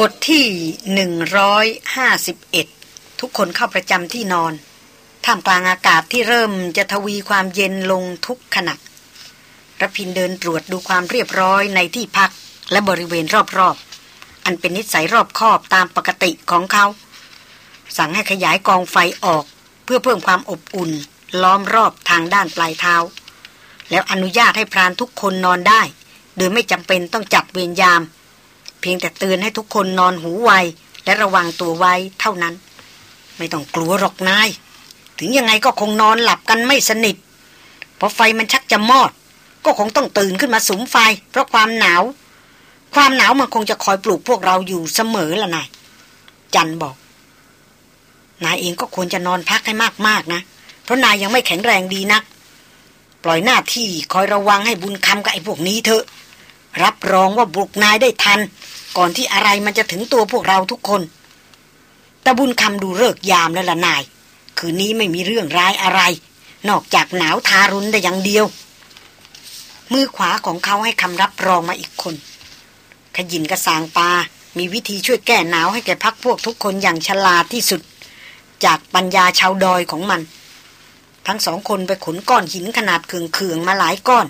บทที่หนึ่งร้อยห้าสิบเอ็ดทุกคนเข้าประจำที่นอน ท่ามกลางอากาศที่เริ่มจะทวีความเย็นลงทุกขณะระพินเดินตรวจดูความเรียบร้อยในที่พักและบริเวณรอบๆ อันเป็นนิสัยรอบคอบตามปกติของเขา สั่งให้ขยายกองไฟออก เพื่อเพิ่มความอบอุ่น ล้อมรอบทางด้านปลายเท้า แล้วอนุญาตให้พรานทุกคนนอนได้ โดยไม่จำเป็นต้องจัดเวรยาม พียงแต่เตือนให้ทุกคนนอนหูไว และระวังตัวไว้เท่านั้น ไม่ต้องกลัวหรอกนาย ถึงยังไงก็คงนอนหลับกันไม่สนิทพอไฟมันชักจะมอด ก็คงต้องตื่นขึ้นมาสุมไฟ เพราะความหนาว ความหนาวมันคงจะคอยปลุกพวกเราอยู่เสมอละนายจันบอก นายเองก็ควรจะนอนพักให้มากๆนะ เพราะนายยังไม่แข็งแรงดีนัก ปล่อยหน้าที่คอยระวังให้บุญคำกับไอ้พวกนี้เถอะ รับรองว่าบุกนายได้ทัน ก่อนที่อะไรมันจะถึงตัวพวกเราทุกคนตะบุญคำดูเลิกยามแล้วล่ะนาย คืนนี้ไม่มีเรื่องร้ายอะไร นอกจากหนาวทารุณแต่อย่างเดียว มือขวาของเขาให้คำรับรองมาอีกคน ขยินกระสางปา มีวิธีช่วยแก้หนาวให้แก่พักพวกทุกคนอย่างฉลาดที่สุด จากปัญญาชาวดอยของมัน ทั้งสองคนไปขนก้อนหินขนาดเขื่องๆมาหลายก้อน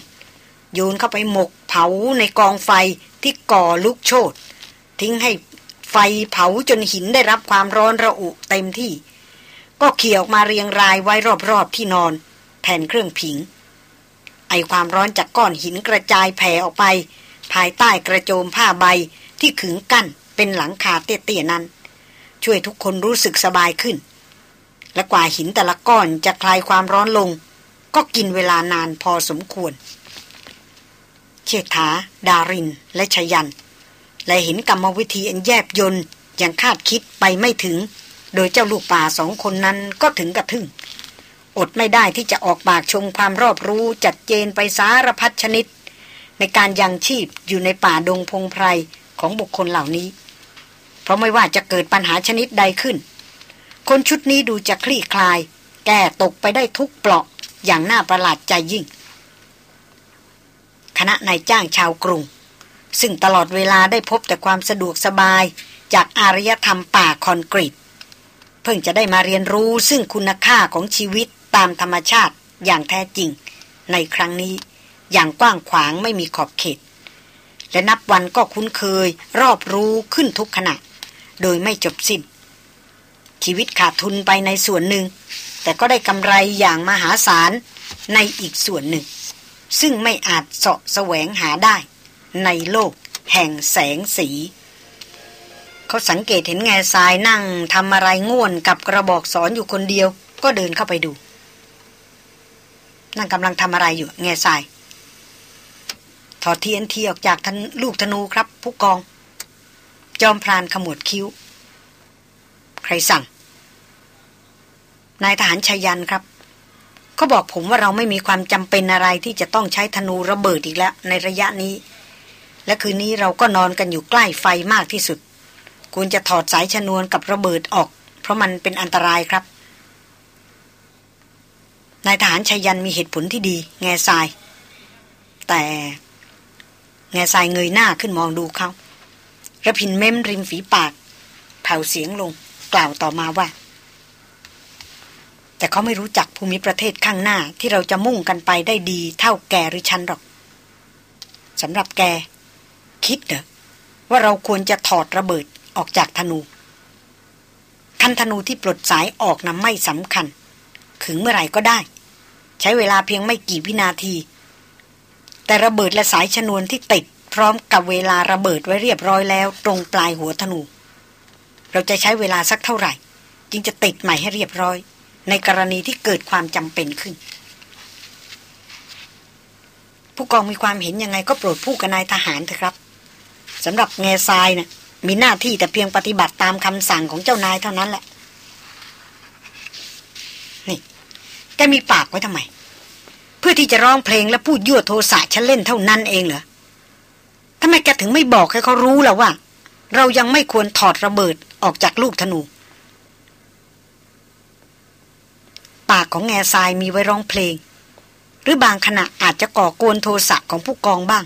โยนเข้าไปหมกเผาในกองไฟที่ก่อลุกโชน ทิ้งให้ไฟเผาจนหินได้รับความร้อนระอุเต็มที่ ก็เขี่ยออกมาเรียงรายไว้รอบๆที่นอนแทนเครื่องผิง ไอความร้อนจากก้อนหินกระจายแผ่ออกไป ภายใต้กระโจมผ้าใบที่ขึงกั้นเป็นหลังคาเตี้ยๆนั้น ช่วยทุกคนรู้สึกสบายขึ้น และกว่าหินแต่ละก้อนจะคลายความร้อนลง ก็กินเวลานานพอสมควร เชษฐา ดาริน และชยัน และเห็นกรรมวิธีอันแยบยนอย่างคาดคิดไปไม่ถึง โดยเจ้าลูกป่าสองคนนั้นก็ถึงกระทึ่ง อดไม่ได้ที่จะออกปากชมความรอบรู้จัดเจนไปสารพัดชนิด ในการยังชีพอยู่ในป่าดงพงไพรของบุคคลเหล่านี้ เพราะไม่ว่าจะเกิดปัญหาชนิดใดขึ้น คนชุดนี้ดูจะคลี่คลาย แก้ตกไปได้ทุกเปลาะอย่างน่าประหลาดใจยิ่ง คณะนายจ้างชาวกรุง ซึ่งตลอดเวลาได้พบแต่ความสะดวกสบายจากอารยธรรมป่าคอนกรีต เพิ่งจะได้มาเรียนรู้ซึ่งคุณค่าของชีวิตตามธรรมชาติอย่างแท้จริง ในครั้งนี้อย่างกว้างขวางไม่มีขอบเขต และนับวันก็คุ้นเคย รอบรู้ขึ้นทุกขณะ โดยไม่จบสิ้น ชีวิตขาดทุนไปในส่วนหนึ่ง แต่ก็ได้กำไรอย่างมหาศาลในอีกส่วนหนึ่ง ซึ่งไม่อาจเสาะแสวงหาได้ ในโลก แห่งแสงสี เขาสังเกตเห็นแง่ทรายนั่งทำอะไรง่วนกับกระบอกสอนอยู่คนเดียว ก็เดินเข้าไปดู นั่งกำลังทำอะไรอยู่แง่ทรายถอดเทีเอ็นทีออกจากทลูกธนูครับ ผู้กอง จอมพรานขมวดคิ้ว ใครสั่ง นายทหารชายันครับ เขาบอกผมว่าเราไม่มีความจำเป็นอะไรที่จะต้องใช้ธนูระเบิดอีกแล้ว ในระยะนี้ และคืนนี้เราก็นอนกันอยู่ใกล้ไฟมากที่สุดควรจะถอดสายชนวนกับระเบิดออก เพราะมันเป็นอันตรายครับนายทหารชายันมีเหตุผลที่ดี แง่ทราย แต่แง่ทรายเงยหน้าขึ้นมองดูเขาระพินเม้มริมฝีปากเผาเสียงลง กล่าวต่อมาว่า แต่เขาไม่รู้จักภูมิประเทศข้างหน้าที่เราจะมุ่งกันไปได้ดีเท่าแกหรือฉันหรอกสำหรับแก คิดเหรอว่าเราควรจะถอดระเบิดออกจากธนู คันธนูที่ปลดสายออกนะไม่สำคัญ ขึงเมื่อไหร่ก็ได้ ใช้เวลาเพียงไม่กี่วินาที แต่ระเบิดและสายชนวนที่ติดพร้อมกับเวลาระเบิดไว้เรียบร้อยแล้ว ตรงปลายหัวธนู เราจะใช้เวลาสักเท่าไหร่ จึงจะติดใหม่ให้เรียบร้อย ในกรณีที่เกิดความจำเป็นขึ้น ผู้กองมีความเห็นยังไงก็โปรดพูดกับนายทหารเถอะครับ สำหรับแง่ทรายนะ่ะมีหน้าที่แต่เพียงปฏิบัติตามคำสั่งของเจ้านายเท่านั้นแหละ นี่แกมีปากไว้ทำไม เพื่อที่จะร้องเพลงและพูดยั่วโทสะฉันเล่นเท่านั้นเองเหรอทำไมแกถึงไม่บอกให้เขารู้ล่ะว่า เรายังไม่ควรถอดระเบิดออกจากลูกธนู ปากของแง่ทรายมีไว้ร้องเพลง หรือบางขณะอาจจะก่อกวนโทสะของผู้กองบ้าง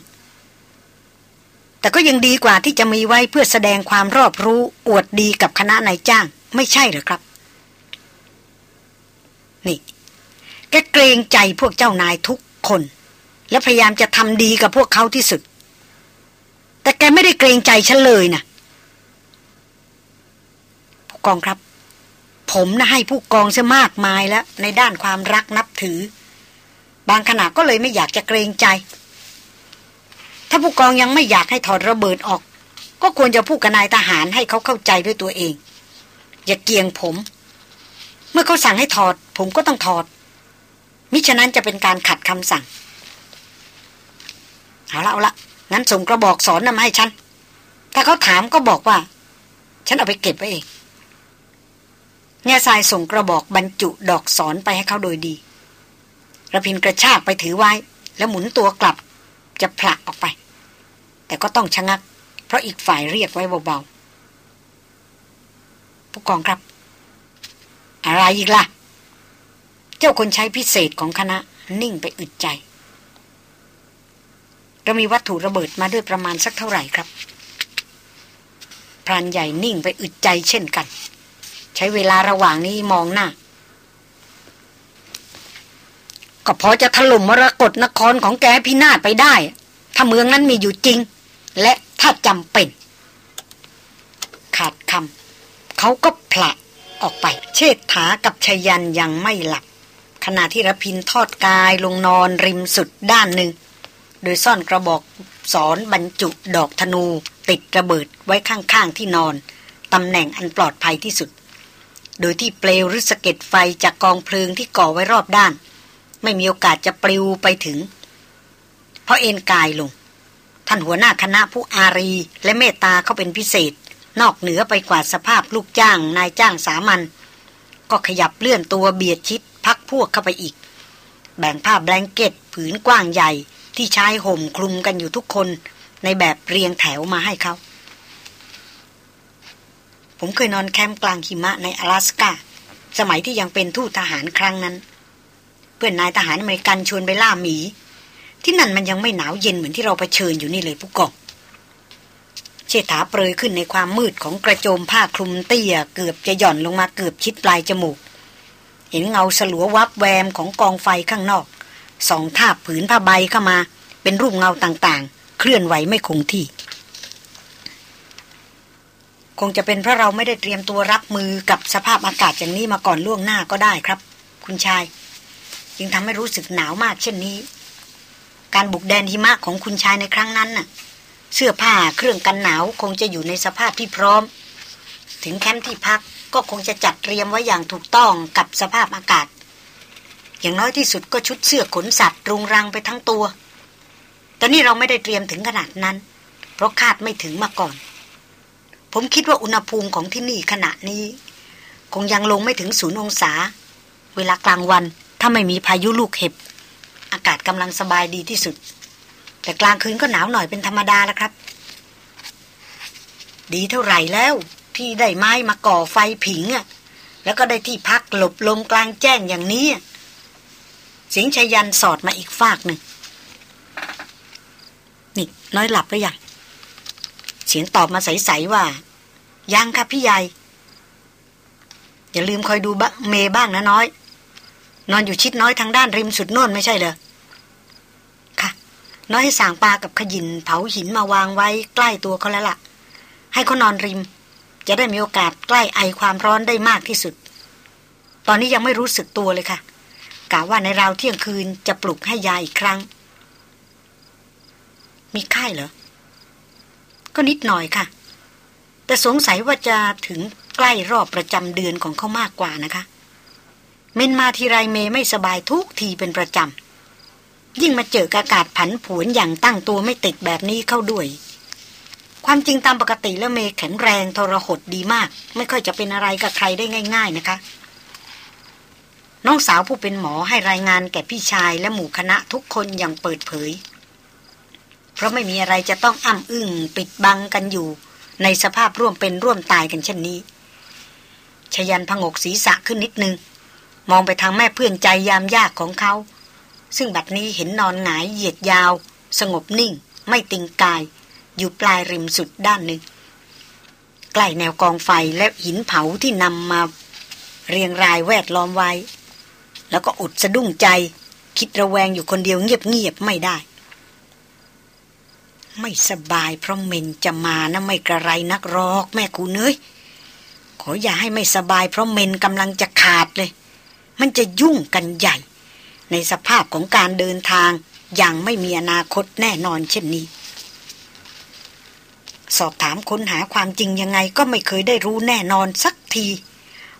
แต่ก็ยังดีกว่าที่จะมีไว้เพื่อแสดงความรอบรู้อวดดีกับคณะนายจ้าง ไม่ใช่หรือครับ นี่ แกเกรงใจพวกเจ้านายทุกคน และพยายามจะทำดีกับพวกเขาที่สุด แต่แกไม่ได้เกรงใจฉันเลยนะผู้กองครับ ผมนะให้ผู้กองซะมากมายแล้ว ในด้านความรักนับถือ บางขณะก็เลยไม่อยากจะเกรงใจ ถ้าผู้กองยังไม่อยากให้ถอดระเบิดออก ก็ควรจะพูดกับนายทหารให้เขาเข้าใจด้วยตัวเอง อย่าเกียงผม เมื่อเขาสั่งให้ถอด ผมก็ต้องถอด มิฉะนั้นจะเป็นการขัดคำสั่ง เอาละเอาละงั้นส่งกระบอกสอนนำมาให้ฉัน ถ้าเขาถามก็บอกว่า ฉันเอาไปเก็บไว้เองแง่ทรายส่งกระบอกบรรจุดอกสอนไปให้เขาโดยดีระพินกระชากไปถือไว้ แล้วหมุนตัวกลับ จะผลักออกไป แต่ก็ต้องชะงัก เพราะอีกฝ่ายเรียกไว้เบาๆผู้กองครับ อะไรอีกล่ะ เจ้าคนใช้พิเศษของคณะนิ่งไปอึดใจ เรามีวัตถุระเบิดมาด้วยประมาณสักเท่าไหร่ครับพรานใหญ่นิ่งไปอึดใจเช่นกัน ใช้เวลาระหว่างนี้มองหน้า ก็พอจะถล่มมรกรนครของแกพินาศไปได้ ถ้าเมืองนั้นมีอยู่จริง และถ้าจำเป็น ขาดคำเขาก็ผละออกไป เชษฐากับชยันยังไม่หลับ ขณะที่รพินทอดกายลงนอนริมสุดด้านหนึ่ง โดยซ่อนกระบอกสอนบรรจุดอกธนู ติดระเบิดไว้ข้างๆที่นอนตำแหน่งอันปลอดภัยที่สุด โดยที่เปลวหรือสะเก็ดไฟจากกองเพลิงที่ก่อไว้รอบด้าน ไม่มีโอกาสจะปลิวไปถึง เพราะเอ็นกายลง ท่านหัวหน้าคณะผู้อารีและเมตตาเขาเป็นพิเศษ นอกเหนือไปกว่าสภาพลูกจ้าง นายจ้างสามัญก็ขยับเลื่อนตัวเบียดชิดพักพวกเข้าไปอีก แบ่งผ้าแบงเก็ตผืนกว้างใหญ่ที่ใช้ห่มคลุมกันอยู่ทุกคนในแบบเรียงแถวมาให้เขา ผมเคยนอนแคมป์กลางหิมะใน阿拉สกาสมัยที่ยังเป็นทูตทหารครั้งนั้น พื่อนนายทหารอเมริกันชวนไปล่าหมี ที่นั่นมันยังไม่หนาวเย็นเหมือนที่เราเผชิญอยู่นี่เลยผู้กองเชษฐาเปรยขึ้นในความมืดของกระโจมผ้าคลุมเตี้ยเกือบจะหย่อนลงมาเกือบชิดปลายจมูก เห็นเงาสลัววับแวมของกองไฟข้างนอกสองทาบผืนผ้าใบเข้ามา เป็นรูปเงาต่างๆ เคลื่อนไหวไม่คงที่ คงจะเป็นเพราะเราไม่ได้เตรียมตัวรับมือกับสภาพอากาศอย่างนี้มาก่อนล่วงหน้าก็ได้ครับ คุณชาย จึงทำให้รู้สึกหนาวมากเช่นนี้ การบุกแดนหิมะของคุณชายในครั้งนั้นน่ะ เสื้อผ้าเครื่องกันหนาวคงจะอยู่ในสภาพที่พร้อม ถึงแคมป์ที่พักก็คงจะจัดเตรียมไว้อย่างถูกต้องกับสภาพอากาศ อย่างน้อยที่สุดก็ชุดเสื้อขนสัตว์รุงรังไปทั้งตัว แต่นี่เราไม่ได้เตรียมถึงขนาดนั้น เพราะคาดไม่ถึงมาก่อน ผมคิดว่าอุณหภูมิของที่นี่ขณะนี้ คงยังลงไม่ถึงศูนย์องศา เวลากลางวัน ถ้าไม่มีพายุลูกเห็บ อากาศกำลังสบายดีที่สุด แต่กลางคืนก็หนาวหน่อยเป็นธรรมดาแล้วครับ ดีเท่าไหร่แล้วที่ได้ไม้มาก่อไฟผิงอะแล้วก็ได้ที่พักหลบลมกลางแจ้งอย่างนี้เสียงชายันสอดมาอีกฝากหนึ่ง นี่ น้อยหลับหรือยัง เสียงตอบมาใส ๆ ว่า ยังครับพี่ใหญ่ อย่าลืมคอยดูบเมบ้างนะน้อย นอนอยู่ชิดน้อยทางด้านริมสุดโน่นไม่ใช่เหรอค่ะ น้อยให้สางปลากับขยินเผาหินมาวางไว้ใกล้ตัวเขาแล้วละ่ะ ให้เขานอนริม จะได้มีโอกาสใกล้ไอความร้อนได้มากที่สุด ตอนนี้ยังไม่รู้สึกตัวเลยค่ะกะว่าในราวเที่ยงคืนจะปลุกให้ยาอีกครั้ง มีไข้เหรอ ก็นิดหน่อยค่ะ แต่สงสัยว่าจะถึงใกล้รอบประจำเดือนของเขามากกว่านะคะ มนมาทีไรเมไม่สบายทุกทีเป็นประจำ ยิ่งมาเจออากาศผันผวนอย่างตั้งตัวไม่ติดแบบนี้เข้าด้วย ความจริงตามปกติแล้วเมแข็งแรงทรหดดีมาก ไม่ค่อยจะเป็นอะไรกับใครได้ง่าย ๆ นะคะ น้องสาวผู้เป็นหมอให้รายงานแก่พี่ชายและหมู่คณะทุกคนอย่างเปิดเผย เพราะไม่มีอะไรจะต้องอ้ำอึ้งปิดบังกันอยู่ ในสภาพร่วมเป็นร่วมตายกันเช่นนี้ชยันพงกศีรษะขึ้นนิดนึง มองไปทางแม่เพื่อนใจยามยากของเขา ซึ่งบัดนี้เห็นนอนหงายเหยียดยาว สงบนิ่ง ไม่ติงกาย อยู่ปลายริมสุดด้านหนึ่ง ใกล้แนวกองไฟและหินเผาที่นำมา เรียงรายแวดล้อมไว้ แล้วก็อดสะดุ้งใจ คิดระแวงอยู่คนเดียวเงียบๆไม่ได้ ไม่สบายเพราะเมนจะมานะไม่กระไรนักรอกแม่กูเนยขออย่าให้ไม่สบายเพราะเมนกำลังจะขาดเลย มันจะยุ่งกันใหญ่ ในสภาพของการเดินทางอย่างไม่มีอนาคตแน่นอนเช่นนี้ สอบถามค้นหาความจริงยังไงก็ไม่เคยได้รู้แน่นอนสักที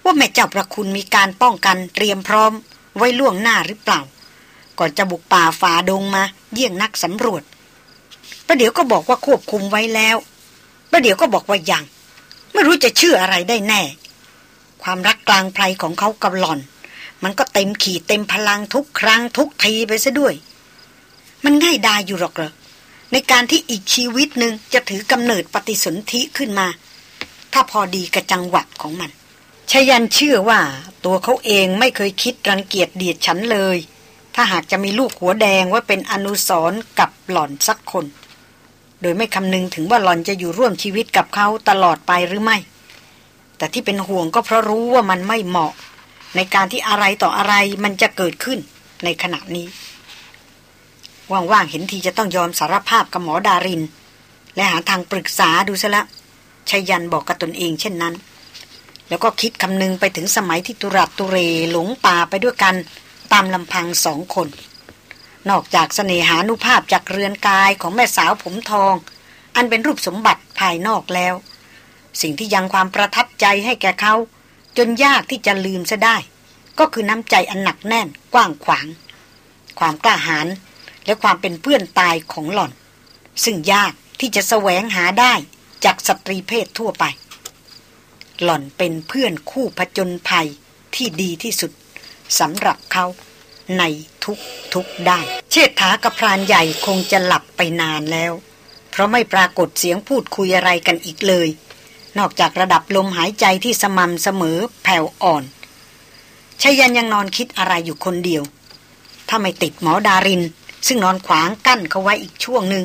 ว่าแม่เจ้าประคุณมีการป้องกันเตรียมพร้อม ไว้ล่วงหน้าหรือเปล่า ก่อนจะบุกป่าฝ่าดงมา เยี่ยงนักสำรวจประเดี๋ยวก็บอกว่าควบคุมไว้แล้วประเดี๋ยวก็บอกว่ายังไม่รู้จะเชื่ออะไรได้แน่ ความรักกลางไพรของเขากับหล่อน มันก็เต็มขีดเต็มพลังทุกครั้งทุกทีไปซะด้วย มันง่ายดายอยู่หรอกเหรอในการที่อีกชีวิตหนึ่งจะถือกำเนิดปฏิสนธิขึ้นมา ถ้าพอดีกับจังหวะของมันชยันเชื่อว่าตัวเขาเองไม่เคยคิดรังเกียจเดียดฉันเลย ถ้าหากจะมีลูกหัวแดงว่าเป็นอนุสรกับหล่อนสักคน โดยไม่คำนึงถึงว่าหล่อนจะอยู่ร่วมชีวิตกับเขาตลอดไปหรือไม่ แต่ที่เป็นห่วงก็เพราะรู้ว่ามันไม่เหมาะ ในการที่อะไรต่ออะไรมันจะเกิดขึ้นในขณะนี้ ว่างๆเห็นทีจะต้องยอมสารภาพกับหมอดาริน และหาทางปรึกษาดูซะละชัยยันบอกกับตนเองเช่นนั้น แล้วก็คิดคำนึงไปถึงสมัยที่ตุรัตตุเรหลงป่าไปด้วยกันตามลำพังสองคน นอกจากสเสน่หานุภาพจากเรือนกายของแม่สาวผมทอง อันเป็นรูปสมบัติภายนอกแล้ว สิ่งที่ยังความประทับใจให้แก่เขา จนยากที่จะลืมซะได้ ก็คือน้ำใจอันหนักแน่นกว้างขวาง ความกล้าหาญและความเป็นเพื่อนตายของหล่อน ซึ่งยากที่จะแสวงหาได้จากสตรีเพศทั่วไป หล่อนเป็นเพื่อนคู่ผจญภัยที่ดีที่สุดสำหรับเขาในทุกทุกด้าน เชษฐากับพรานใหญ่คงจะหลับไปนานแล้ว เพราะไม่ปรากฏเสียงพูดคุยอะไรกันอีกเลย นอกจากระดับลมหายใจที่สม่ำเสมอแผ่วอ่อนชยันยังนอนคิดอะไรอยู่คนเดียว ถ้าไม่ติดหมอดาริน ซึ่งนอนขวางกั้นเขาไว้อีกช่วงหนึ่ง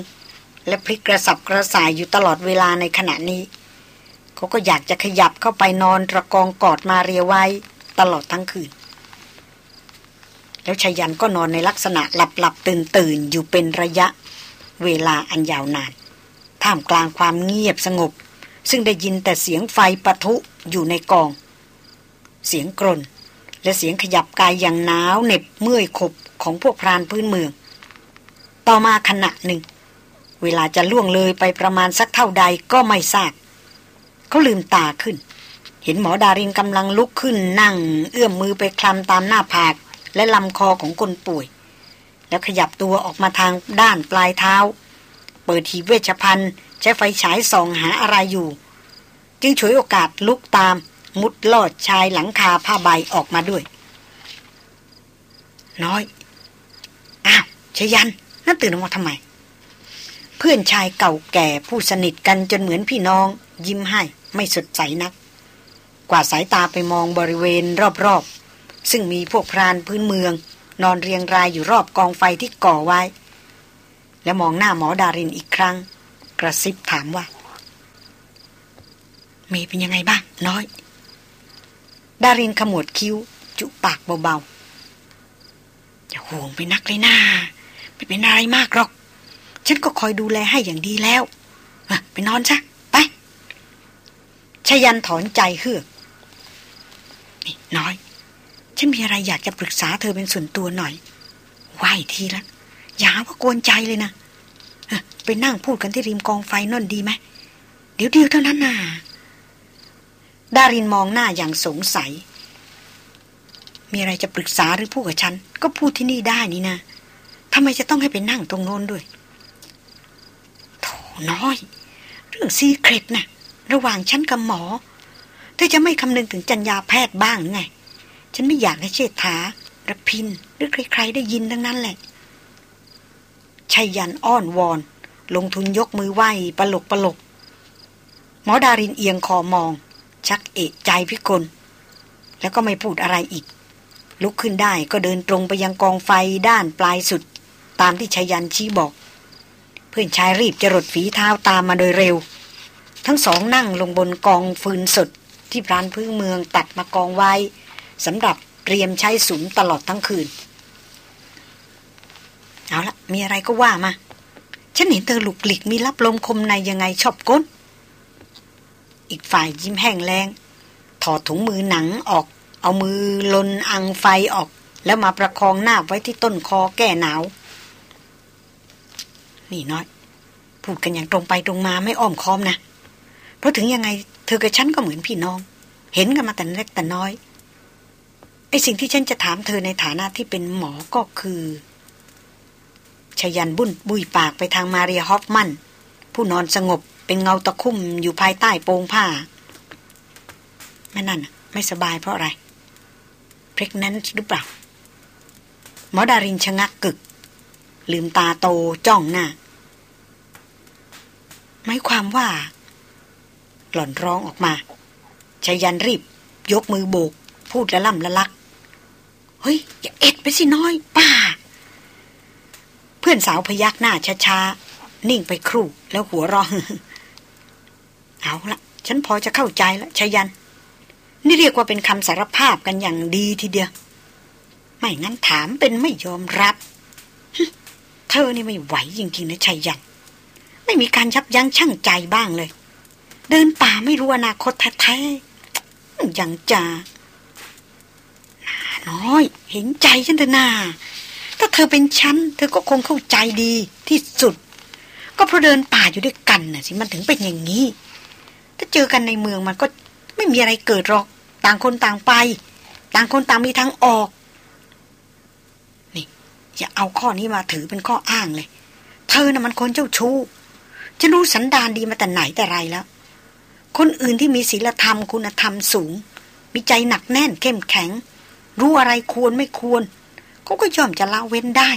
และพลิกกระสับกระส่ายอยู่ตลอดเวลาในขณะนี้ เขาก็อยากจะขยับเข้าไปนอนตะกองกอดมาเรียไว้ตลอดทั้งคืน แล้วชายันก็นอนในลักษณะหลับหลับตื่นตื่นอยู่เป็นระยะ เวลาอันยาวนาน ท่ามกลางความเงียบสงบ ซึ่งได้ยินแต่เสียงไฟปะทุอยู่ในกอง เสียงกรนและเสียงขยับกายอย่างหนาวเหน็บเมื่อยขบของพวกพรานพื้นเมือง ต่อมาขณะหนึ่ง เวลาจะล่วงเลยไปประมาณสักเท่าใดก็ไม่ทราบเขาลืมตาขึ้น เห็นหมอดารินกำลังลุกขึ้นนั่ง เอื้อมมือไปคลำตามหน้าผาก และลำคอของคนป่วย แล้วขยับตัวออกมาทางด้านปลายเท้า เปิดทีเวชพันธ์ใช้ไฟฉายส่องหาอะไรอยู่ จึงฉวยโอกาสลุกตาม มุดลอดชายหลังคาผ้าใบออกมาด้วย น้อย อ้าวชยันนั่นตื่นออกมาทำไม เพื่อนชายเก่าแก่ผู้สนิทกันจนเหมือนพี่น้อง ยิ้มให้ไม่สดใสนัก กว่าสายตาไปมองบริเวณรอบๆ ซึ่งมีพวกพรานพื้นเมือง นอนเรียงรายอยู่รอบกองไฟที่ก่อไว้ แล้วมองหน้าหมอดารินอีกครั้ง กระซิบถามว่าเมย์เป็นยังไงบ้าง น้อย ดารินขมวดคิ้ว จุปากเบาๆอย่าห่วงไปนักเลยหนะาไม่เป็นอะไรมากหรอก ฉันก็คอยดูแลให้อย่างดีแล้วไปนอนซะไปชยันถอนใจเฮือกนี่น้อย ฉันมีอะไรอยากจะปรึกษาเธอเป็นส่วนตัวหน่อยไหวทีละ อย่าว่าโกนใจเลยนะไปนั่งพูดกันที่ริมกองไฟนั่นดีไหมเดี๋ยวเดียวเท่านั้นน่ะดารินมองหน้าอย่างสงสัย มีอะไรจะปรึกษาหรือพูดกับฉัน ก็พูดที่นี่ได้นี่นะทำไมจะต้องให้ไปนั่งตรงโน้นด้วยโถน้อย เรื่องซีเครตนะ่ะ ระหว่างฉันกับหมอเธอจะไม่คำนึงถึงจัญญาแพทย์บ้างไง ฉันไม่อยากให้เชษฐาระพิน หรือใคร ๆ ได้ยินทั้งนั้นแหละ ชัยยันอ้อนวอน ลงทุนยกมือไหว้ปลกปลกหมอดารินเอียงคอมอง ชักเอะใจพิกล แล้วก็ไม่พูดอะไรอีก ลุกขึ้นได้ก็เดินตรงไปยังกองไฟด้านปลายสุด ตามที่ชัยยันชี้บอก เพื่อนชายรีบจรดฝีเท้าตามมาโดยเร็ว ทั้งสองนั่งลงบนกองฟืนสดที่พรานพื้นเมืองตัดมากองไว้สำหรับเตรียมใช้สุมตลอดทั้งคืน เอาละมีอะไรก็ว่ามา ฉันเห็นเธอหลุกหลิกมีรับลมคมในยังไงชอบก้น อีกฝ่ายยิ้มแห้งแรงถอดถุงมือหนังออก เอามือลนอังไฟออก แล้วมาประคองหน้าไว้ที่ต้นคอแก้หนาว นี่น้อย พูดกันอย่างตรงไปตรงมาไม่อ้อมค้อมนะ เพราะถึงยังไง เธอกับฉันก็เหมือนพี่น้อง เห็นกันมาแต่เล็กแต่น้อยไอสิ่งที่ฉันจะถามเธอในฐานะที่เป็นหมอก็คือ ชยันบุญบุยปากไปทางมาเรียฮอฟมันผู้นอนสงบเป็นเงาตะคุ่มอยู่ภายใต้โปงผ้าแม่นั่นไม่สบายเพราะอะไรเพรกนั้นหรือเปล่า หมอดารินชะงักกึก ลืมตาโตจ้องหน้าหมายความว่า หล่อนร้องออกมาชายันรีบ ยกมือโบก พูดละล่ำละลัก เฮ้ย อย่าเอ็ดไปสิน้อย ป้า เพื่อนสาวพยักหน้าช้าๆ นิ่งไปครู่แล้วหัวรองเอาละฉันพอจะเข้าใจแล้วชยัน นี่เรียกว่าเป็นคำสารภาพกันอย่างดีทีเดียว ไม่งั้นถามเป็นไม่ยอมรับ เธอนี่ไม่ไหวจริงๆนะชัยยัน ไม่มีการยับยั้งชั่งใจบ้างเลย เดินป่าไม่รู้อนาคตแท้ๆอย่างจ่าน้อย เห็นใจฉันเถอะนา ถ้าเธอเป็นฉันเธอก็คงเข้าใจดีที่สุด ก็เพราะเดินป่าอยู่ด้วยกันน่ะสิมันถึงเป็นอย่างนี้ ถ้าเจอกันในเมืองมันก็ไม่มีอะไรเกิดหรอก ต่างคนต่างไป ต่างคนต่างมีทางออก นี่ อย่าเอาข้อนี้มาถือเป็นข้ออ้างเลย เธอน่ะมันคนเจ้าชู้จะรู้สันดานดีมาแต่ไหนแต่ไรแล้ว คนอื่นที่มีศีลธรรมคุณธรรมสูง มีใจหนักแน่นเข้มแข็ง รู้อะไรควรไม่ควร เขาก็ยอมจะละเว้นได้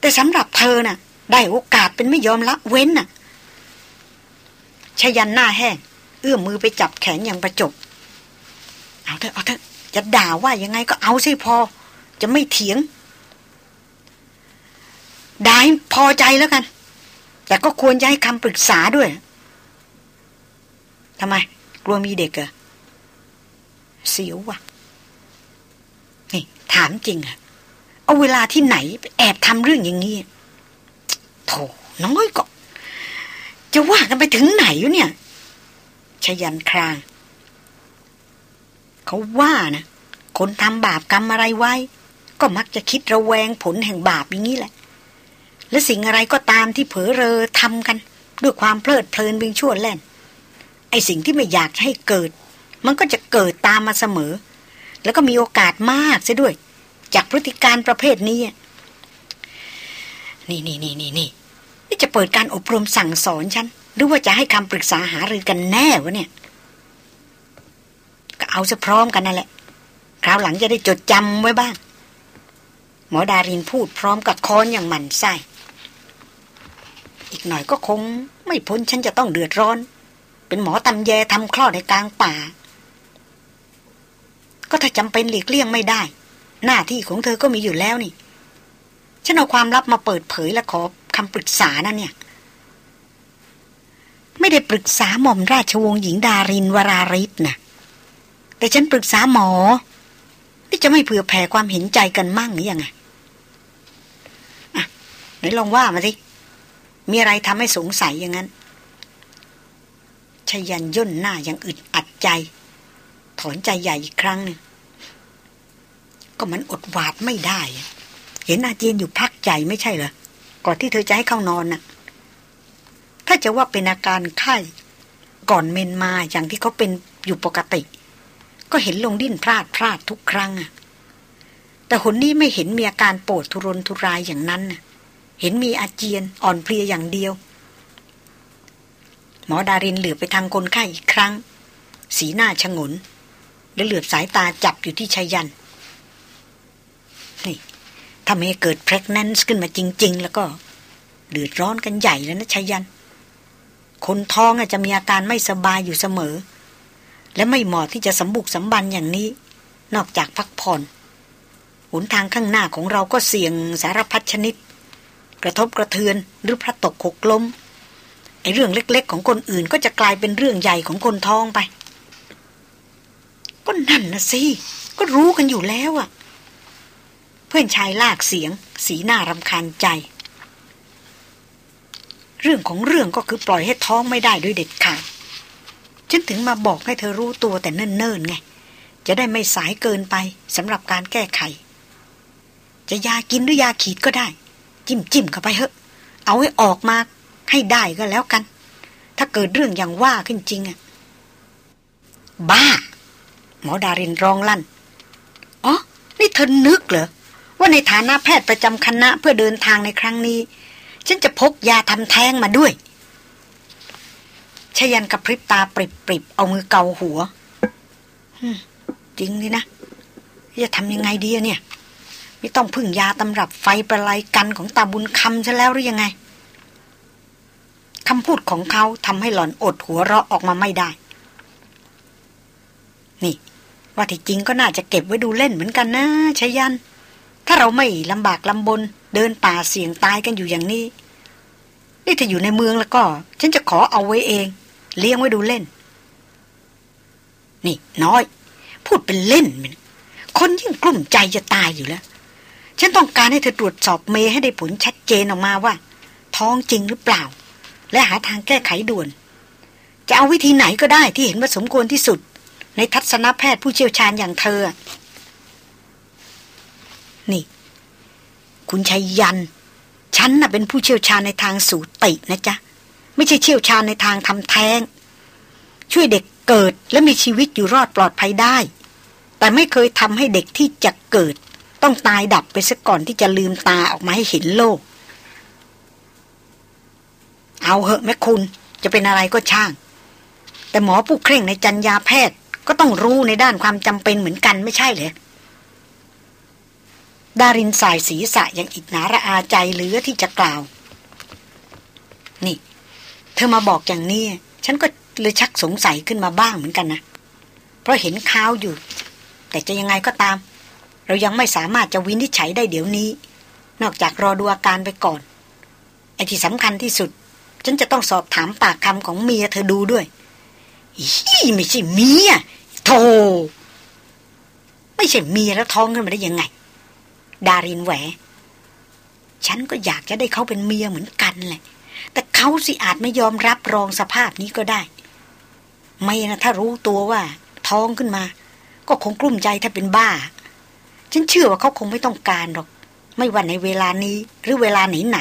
แต่สำหรับเธอน่ะ ได้โอกาสเป็นไม่ยอมละเว้นน่ะชยันหน้าแห้ง เอื้อมมือไปจับแขนอย่างประจบ เอาเถอะเอาเถอะจะด่าว่ายังไงก็เอาสิพอ จะไม่เถียงได้พอใจแล้วกัน แต่ก็ควรจะให้คำปรึกษาด้วยทำไม กลัวมีเด็กเหรอเสียวว่ะ นี่ ถามจริงอะ เอาเวลาที่ไหนแอบทำเรื่องอย่างนี้โถน้อยก็จะว่ากันไปถึงไหนอยู่เนี่ย ชยันคราง เขาว่านะ คนทำบาปกรรมอะไรไว้ ก็มักจะคิดระแวงผลแห่งบาปอย่างนี้แหละ และสิ่งอะไรก็ตามที่เผลอเรอทำกัน ด้วยความเพลิดเพลินวิ่งชั่วแล่น ไอสิ่งที่ไม่อยากให้เกิด มันก็จะเกิดตามมาเสมอ แล้วก็มีโอกาสมากซะด้วย จากพฤติการประเภทนี้ นี่นี่นี่นี่นี่นี่จะเปิดการอบรมสั่งสอนฉัน หรือว่าจะให้คำปรึกษาหารือกันแน่วะเนี่ย ก็เอาซะพร้อมกันนั่นแหละ คราวหลังจะได้จดจำไว้บ้าง หมอดารินพูดพร้อมกับค้อนอย่างหมันไส้อีกหน่อยก็คงไม่พ้นฉันจะต้องเดือดร้อน เป็นหมอตำแยทำคลอดในกลางป่า ก็ถ้าจำเป็นหลีกเลี่ยงไม่ได้ หน้าที่ของเธอก็มีอยู่แล้วนี่ ฉันเอาความลับมาเปิดเผยและขอคำปรึกษานะเนี่ย ไม่ได้ปรึกษาหม่อมราชวงศ์หญิงดารินวราริศนะแต่ฉันปรึกษาหมอ ที่จะไม่เผื่อแผ่ความเห็นใจกันมั่งหรือยังไงอะไหนลองว่ามาสิมีอะไรทำให้สงสัยอย่างนั้นชยันย่นหน้ายังอึดอัดใจ ถอนใจใหญ่อีกครั้งหนึ่ง ก็มันอดหวาดไม่ได้ เห็นอาเจียนอยู่พักใจไม่ใช่เหรอ ก่อนที่เธอจะให้เข้านอนน่ะ ถ้าจะว่าเป็นอาการไข้ ก่อนเมนมาอย่างที่เขาเป็นอยู่ปกติ ก็เห็นลงดิ้นพลาดพลาดทุกครั้งอะแต่คนนี้ไม่เห็นมีอาการปวดทุรนทุรายอย่างนั้นน่ะ เห็นมีอาเจียนอ่อนเพลียอย่างเดียว หมอดารินเหลือไปทางคนไข้อีกครั้ง สีหน้าชงน และเหลือบสายตาจับอยู่ที่ชายัน นี่ถ้าไม่เกิดเพรกนันส์ขึ้นมาจริง ๆ แล้วก็ เดือดร้อนกันใหญ่แล้วนะชายัน คนท้องอาจจะมีอาการไม่สบายอยู่เสมอ และไม่เหมาะที่จะสมบุกสมบันอย่างนี้ นอกจากพักผ่อนหนทางข้างหน้าของเราก็เสี่ยงสารพัดชนิด กระทบกระเทือนหรือพระตกหกล้มไอ้เรื่องเล็ก ๆ ของคนอื่นก็จะกลายเป็นเรื่องใหญ่ของคนท้องไป ก็นั่นนะสิ ก็รู้กันอยู่แล้วอะ พื่อนชายลากเสียง สีหน้ารำคาญใจ เรื่องของเรื่องก็คือปล่อยให้ท้องไม่ได้ด้วยเด็ดขาดฉันถึงมาบอกให้เธอรู้ตัวแต่เนิ่นๆไง จะได้ไม่สายเกินไปสำหรับการแก้ไข จะยากินหรือยาขีดก็ได้ จิ้มจิ้มเข้าไปเถอะ เอาให้ออกมาให้ได้ก็แล้วกัน ถ้าเกิดเรื่องอย่างว่าขึ้นจริงอะบ้า หมอดารินร้องลั่นอ๋อนี่เธอนึกเหรอ ว่าในฐานะแพทย์ประจำคณะเพื่อเดินทางในครั้งนี้ ฉันจะพกยาทำแท้งมาด้วยชยันกับพริบตาปริบปริบเอามือเกาหัวจริงดินะ จะทำยังไงดีเนี่ย ไม่ต้องพึ่งยาตำรับไฟประไลกันของตาบุญคำซะแล้วหรือยังไงคำพูดของเขาทำให้หล่อนอดหัวเราะออกมาไม่ได้ นี่ ว่าที่จริงก็น่าจะเก็บไว้ดูเล่นเหมือนกันนะชยัน ถ้าเราไม่ลำบากลำบน เดินป่าเสี่ยงตายกันอยู่อย่างนี้ นี่ถ้าอยู่ในเมืองแล้วก็ ฉันจะขอเอาไว้เอง เลี้ยงไว้ดูเล่น นี่น้อย พูดเป็นเล่นมันคนยิ่งกลุ่มใจจะตายอยู่แล้ว ฉันต้องการให้เธอตรวจสอบเมให้ได้ผลชัดเจนออกมาว่า ท้องจริงหรือเปล่า และหาทางแก้ไขด่วน จะเอาวิธีไหนก็ได้ที่เห็นว่าสมควรที่สุด ในทัศนแพทย์ผู้เชี่ยวชาญอย่างเธอ นี่ คุณชัยยัน ฉันน่ะเป็นผู้เชี่ยวชาญในทางสูตินะจ๊ะ ไม่ใช่เชี่ยวชาญในทางทำแท้ง ช่วยเด็กเกิดและมีชีวิตอยู่รอดปลอดภัยได้ แต่ไม่เคยทำให้เด็กที่จะเกิด ต้องตายดับไปซะก่อนที่จะลืมตาออกมาให้เห็นโลก เอาเหอะแม่คุณจะเป็นอะไรก็ช่าง แต่หมอผู้เคร่งในจัญญาแพทย์ก็ต้องรู้ในด้านความจำเป็นเหมือนกันไม่ใช่เหรอ ดารินสายศีรษะยังอิจนาระอาใจเหลือที่จะกล่าว นี่ เธอมาบอกอย่างนี้ ฉันก็เลยชักสงสัยขึ้นมาบ้างเหมือนกันนะ เพราะเห็นข้าวอยู่ แต่จะยังไงก็ตาม เรายังไม่สามารถจะวินิจฉัยได้เดี๋ยวนี้ นอกจากรอดูอาการไปก่อน ไอ้ที่สำคัญที่สุด ฉันจะต้องสอบถามปากคำของเมียเธอดูด้วยอีไม่ใช่เมียโธ่ไม่ใช่เมียแล้วท้องขึ้นมาได้ยังไง ดารินแหว ฉันก็อยากจะได้เขาเป็นเมียเหมือนกันแหละ แต่เขาสิอาจไม่ยอมรับรองสภาพนี้ก็ได้ ไม่นะถ้ารู้ตัวว่า ท้องขึ้นมา ก็คงกลุ้มใจถ้าเป็นบ้า ฉันเชื่อว่าเขาคงไม่ต้องการหรอก ไม่ว่าในเวลานี้หรือเวลาไหนไหน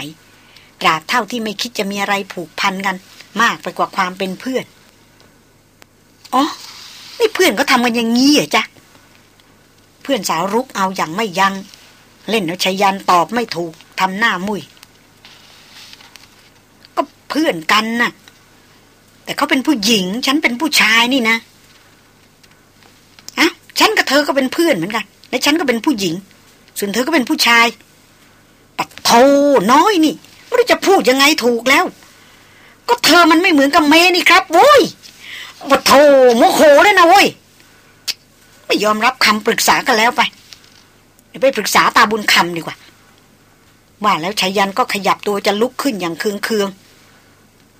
ตราบเท่าที่ไม่คิดจะมีอะไรผูกพันกัน มากไปกว่าความเป็นเพื่อนอ๋อนี่เพื่อนก็ทำกันอย่างนี้เหรอจ๊ะ เพื่อนสาวรุกเอาอย่างไม่ยัง้ง เล่นเอาชยันตอบไม่ถูกทำหน้ามุยก็เพื่อนกันนะ่ะ แต่เขาเป็นผู้หญิง ฉันเป็นผู้ชายนี่นะอะฉันกับเธอก็เป็นเพื่อนเหมือนกัน และฉันก็เป็นผู้หญิง ส่วนเธอก็เป็นผู้ชายปัดโทน้อยนี่ไม่รู้จะพูดยังไงถูกแล้ว ก็เธอมันไม่เหมือนกับเมนี่ครับโว้ยปัดโทโมโหเลยนะโว้ยไม่ยอมรับคำปรึกษากันแล้วไป ไปปรึกษาตาบุญคำดีกว่า ว่าแล้วชายันก็ขยับตัวจะลุกขึ้นอย่างเคืองเคือง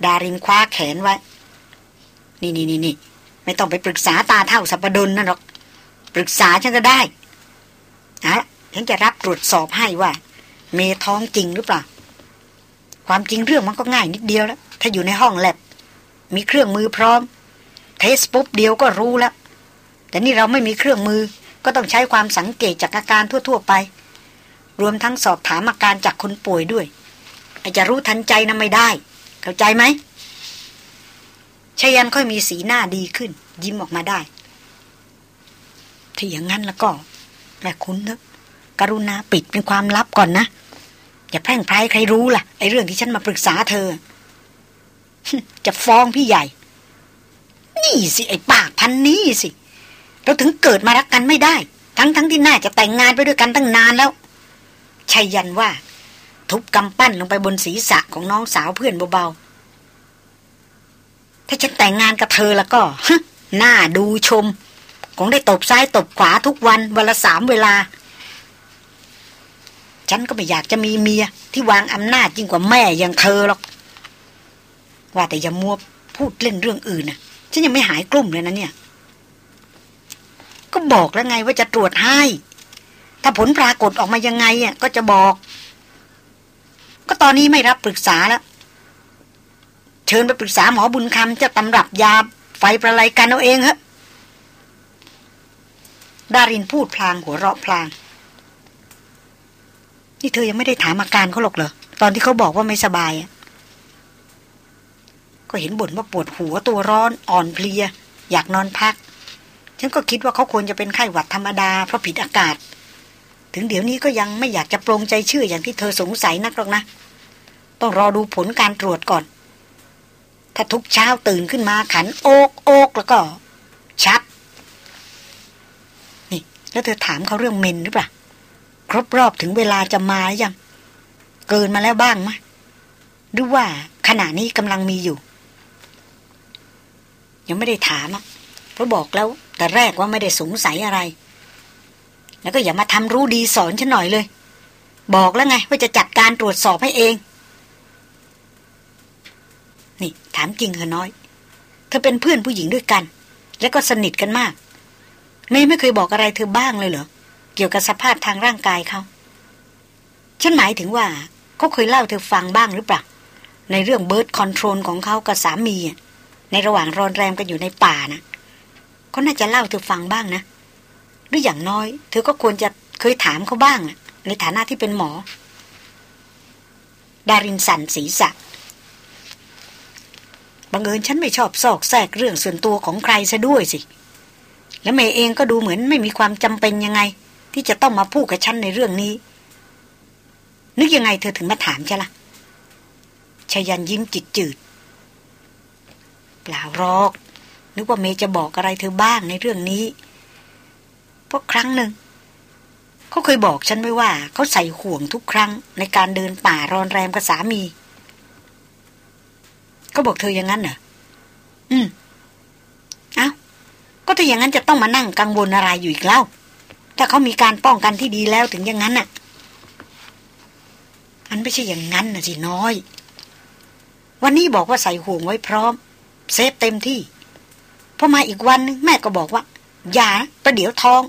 ดารินคว้าแขนไว้ นี่นี่นี่นี่ไม่ต้องไปปรึกษาตาเท่าสัปดนนั่นหรอก ปรึกษาฉันก็ได้อะฉันจะรับตรวจสอบให้ว่า เมท้องจริงหรือเปล่า ความจริงเรื่องมันก็ง่ายนิดเดียวแล้ว ถ้าอยู่ในห้องแลบ มีเครื่องมือพร้อม เทสปุ๊บเดียวก็รู้แล้ว แต่นี่เราไม่มีเครื่องมือ ก็ต้องใช้ความสังเกตจากอาการทั่ว ๆ ไป รวมทั้งสอบถามอาการจากคนป่วยด้วยอาจจะรู้ทันใจนะไม่ได้ เข้าใจไหมชายันค่อยมีสีหน้าดีขึ้น ยิ้มออกมาได้ถ้าอย่างนั้นแล้วก็แม่คุณเนอะกรุณาปิดเป็นความลับก่อนนะ อย่าแพร่งพรายใครรู้ล่ะไอ้เรื่องที่ฉันมาปรึกษาเธอ จะฟ้องพี่ใหญ่ นี่สิไอ้ปากพันนี้สิ เราถึงเกิดมารักกันไม่ได้ ทั้งทั้งที่น่าจะแต่งงานไปด้วยกันตั้งนานแล้วชัยยันว่า ทุบกำปั้นลงไปบนศีรษะของน้องสาวเพื่อนเบาๆถ้าฉันแต่งงานกับเธอแล้วก็หน้าดูชมคงได้ตบซ้ายตบขวาทุกวันวันละสามเวลา ฉันก็ไม่อยากจะมีเมียที่วางอำนาจยิ่งกว่าแม่อย่างเธอหรอก ว่าแต่อย่ามัวพูดเล่นเรื่องอื่นนะฉันยังไม่หายกลุ่มเลยนะเนี่ย ก็บอกแล้วไงว่าจะตรวจให้ ถ้าผลปรากฏออกมายังไงอะก็จะบอก ก็ตอนนี้ไม่รับปรึกษาแล้ว เชิญไปปรึกษาหมอบุญคำจะตำรับยาไฟประไลกันเอาเองเหอะดารินพูดพลางหัวเราะพลาง นี่เธอยังไม่ได้ถามอาการเขาหรอกเหรอ ตอนที่เขาบอกว่าไม่สบายก็เห็นบ่นว่าปวดหัวตัวร้อนอ่อนเพลีย อยากนอนพัก ฉันก็คิดว่าเขาควรจะเป็นไข้หวัดธรรมดาเพราะผิดอากาศ ถึงเดี๋ยวนี้ก็ยังไม่อยากจะปรงใจเชื่ออย่างที่เธอสงสัยนักหรอกนะ ต้องรอดูผลการตรวจก่อน ถ้าทุกเช้าตื่นขึ้นมาขันโอกโอกแล้วก็ ชัด นี่ แล้วเธอถามเขาเรื่องเมนหรือเปล่าครบรอบถึงเวลาจะมายัง เกินมาแล้วบ้างไหมหรือว่าขณะนี้กำลังมีอยู่ ยังไม่ได้ถามอะเพราะบอกแล้ว แต่แรกว่าไม่ได้สงสัยอะไร แล้วก็อย่ามาทำรู้ดีสอนฉันหน่อยเลย บอกแล้วไงว่าจะจัดการตรวจสอบให้เอง นี่ ถามจริงเหรอน้อย เธอเป็นเพื่อนผู้หญิงด้วยกัน แล้วก็สนิทกันมากเมย์ไม่เคยบอกอะไรเธอบ้างเลยเหรอ เกี่ยวกับสภาพทางร่างกายเขา ฉันหมายถึงว่าเขาเคยเล่าเธอฟังบ้างหรือเปล่า ในเรื่องเบิร์ดคอนโทรลของเขากับสามีในระหว่างรอนแรมกันอยู่ในป่านะ เขาน่าจะเล่าเธอฟังบ้างนะ หรืออย่างน้อย เธอก็ควรจะเคยถามเขาบ้าง ในฐานะที่เป็นหมอ ดารินสันศีษะบังเอิญฉันไม่ชอบซอกแซกเรื่องส่วนตัวของใครซะด้วยสิ และเมย์เองก็ดูเหมือนไม่มีความจำเป็นยังไง ที่จะต้องมาพูดกับฉันในเรื่องนี้ นึกยังไงเธอถึงมาถามใช่ละชายันยิ้มจิตจืดเปล่ารอก นึกว่าเมย์จะบอกอะไรเธอบ้างในเรื่องนี้ เพราะครั้งหนึ่งเขาเคยบอกฉันไว้ว่าเขาใส่ห่วงทุกครั้งในการเดินป่ารอนแรมกับสามี ก็บอกเธออย่างนั้นเหรออืมเอา้า ก็ถ้าอย่างนั้นจะต้องมานั่งกังวลอะไรอยู่อีกเล่า ถ้าเขามีการป้องกันที่ดีแล้วถึงอย่างนั้นน่ะ มันไม่ใช่อย่างนั้นนะสิน้อย วันนี้บอกว่าใส่ห่วงไว้พร้อม เซฟเต็มที่ พอมาอีกวันนึงแม่ก็บอกว่า อย่าประเดี๋ยวท้อง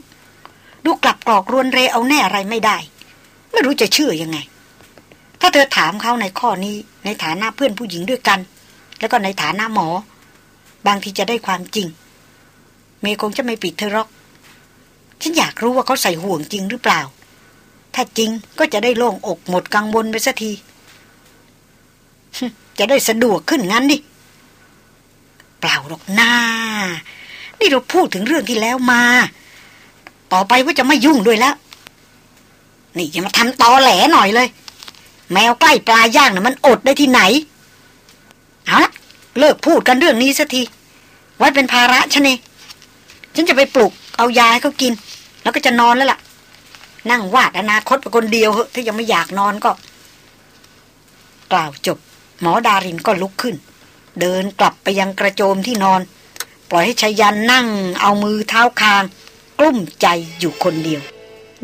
ดูกลับกรอกรวนเรเอาแน่อะไรไม่ได้ ไม่รู้จะเชื่อยังไง ถ้าเธอถามเขาในข้อนี้ ในฐานะเพื่อนผู้หญิงด้วยกัน แล้วก็ในฐานะหมอ บางทีจะได้ความจริง เมย์คงจะไม่ปิดเธอหรอก ฉันอยากรู้ว่าเขาใส่ห่วงจริงหรือเปล่า ถ้าจริงก็จะได้โล่งอกหมดกังวลไปสักทีจะได้สะดวกขึ้นงั้นดิ ล่าหรอกนานี่เราพูดถึงเรื่องที่แล้วมา ต่อไปว่าจะไม่ยุ่งด้วยแล้ว นี่อย่ามาทำตอแหลหน่อยเลย แมวใกล้ปลาย่างนะ่ะมันอดได้ที่ไหน เอาละเลิกพูดกันเรื่องนี้สักที ไว้เป็นภาระฉันเองฉันจะไปปลุกเอายาให้เขากิน แล้วก็จะนอนแล้วล่ะ นั่งวาดอนาคตไปคนเดียวเหอะถ้ายังไม่อยากนอนก็ กล่าวจบ หมอดารินก็ลุกขึ้น เดินกลับไปยังกระโจมที่นอน ปล่อยให้ชายันนั่งเอามือเท้าคาง กลุ้มใจอยู่คนเดียว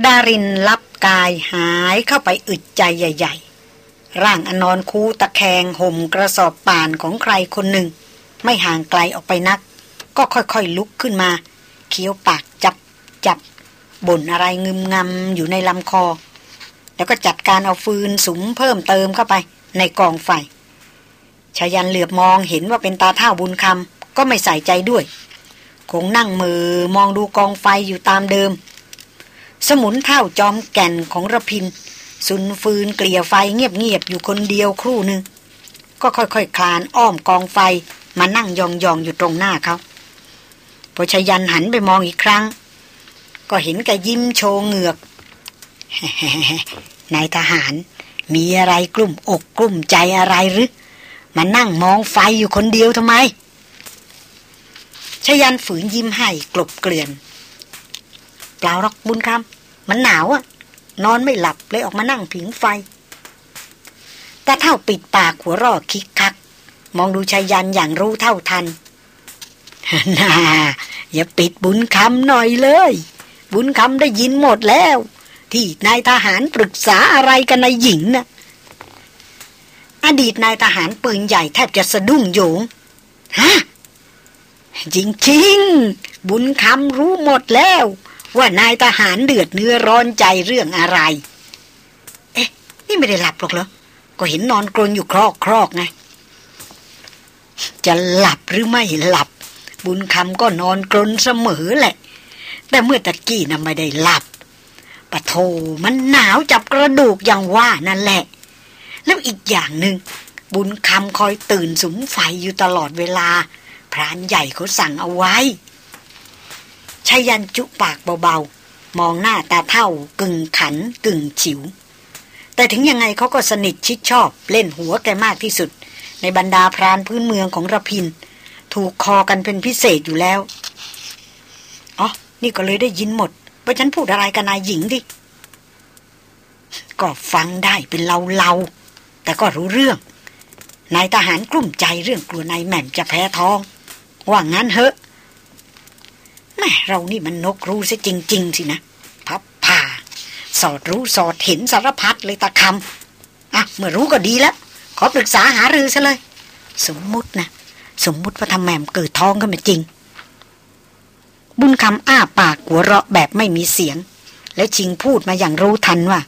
ดารินรับกายหายเข้าไปอึดใจใหญ่ ๆ ร่างอนอนคูตะแคงห่มกระสอบป่านของใครคนหนึ่ง ไม่ห่างไกลออกไปนัก ก็ค่อยๆลุกขึ้นมา เคี้ยวปากจับจับบ่นอะไรงึมงำอยู่ในลำคอ แล้วก็จัดการเอาฟืนสุมเพิ่มเติมเข้าไปในกองไฟ ชายันเหลือบมองเห็นว่าเป็นตาเท่าบุญคำก็ไม่ใส่ใจด้วย คงนั่งมือมองดูกองไฟอยู่ตามเดิม สมุนเท่าจอมแก่นของระพิน สุนฟืนเกลี่ยไฟเงียบๆอยู่คนเดียวครู่หนึ่งก็ค่อยๆคคลานอ้อมกองไฟมานั่งยองๆอยู่ตรงหน้าเขาพอชยันหันไปมองอีกครั้ง ก็เห็นแกยิ้มโชว์เหงือกนายทหารมีอะไรกลุ่มอกกลุ่มใจอะไรหรือ มานั่งมองไฟอยู่คนเดียวทำไมชยันฝืนยิ้มให้กลบเกลื่อน เปล่าหรอกบุญคำมันหนาวอะนอนไม่หลับเลยออกมานั่งผิงไฟตาเท่าปิดปากหัวรอคิกคัก มองดูชายันอย่างรู้เท่าทันน่าอย่าปิดบุญคำหน่อยเลย บุญคำได้ยินหมดแล้ว ที่นายทหารปรึกษาอะไรกันนายหญิงนะ่ะ อดีตนายทหารปืนใหญ่แทบจะสะดุ้งโยงฮะจริงๆบุญคำรู้หมดแล้ว ว่านายทหารเดือดเนื้อร้อนใจเรื่องอะไร เอ๊ะ นี่ไม่ได้หลับหรอกเหรอ ก็เห็นนอนกรนอยู่ครอกครอกไง จะหลับหรือไม่หลับ บุญคำก็นอนกรนเสมอแหละ แต่เมื่อตะกี้น่ะไม่ได้หลับปะโทมันหนาวจับกระดูกอย่างว่านั่นแหละ แล้วอีกอย่างหนึง่งบุญคำคอยตื่นสุมไฟอยู่ตลอดเวลา พรานใหญ่เขาสั่งเอาไว้ชายันจุปากเบาๆ มองหน้าตาเท่ากึ่งขันกึ่งฉิว แต่ถึงยังไงเขาก็สนิทชิดชอบ เล่นหัวแกมากที่สุด ในบรรดาพรานพื้นเมืองของระพิน ถูกคอกันเป็นพิเศษอยู่แล้วอ๋อนี่ก็เลยได้ยินหมดว่าฉันพูดอะไรกับนายหญิงดิก็ฟังได้เป็นเล่าๆ แต่ก็รู้เรื่อง นายทหารกลุ่มใจเรื่องกลัวนายแหม่มจะแพ้ท้อง ว่างั้นเหอะแม่เรานี่มันนกรู้ซะจริง ๆ สินะ พับผ่า สอดรู้สอดเห็นสารพัดเลยตาคำอะ เมื่อรู้ก็ดีแล้ว ขอปรึกษาหารือซะเลย สมมุตินะ สมมุติว่าทำแหม่มเกิดท้องขึ้นมาจริง บุญคำอ้าปากหัวเราะแบบไม่มีเสียง แล้วชิงพูดมาอย่างรู้ทันว่า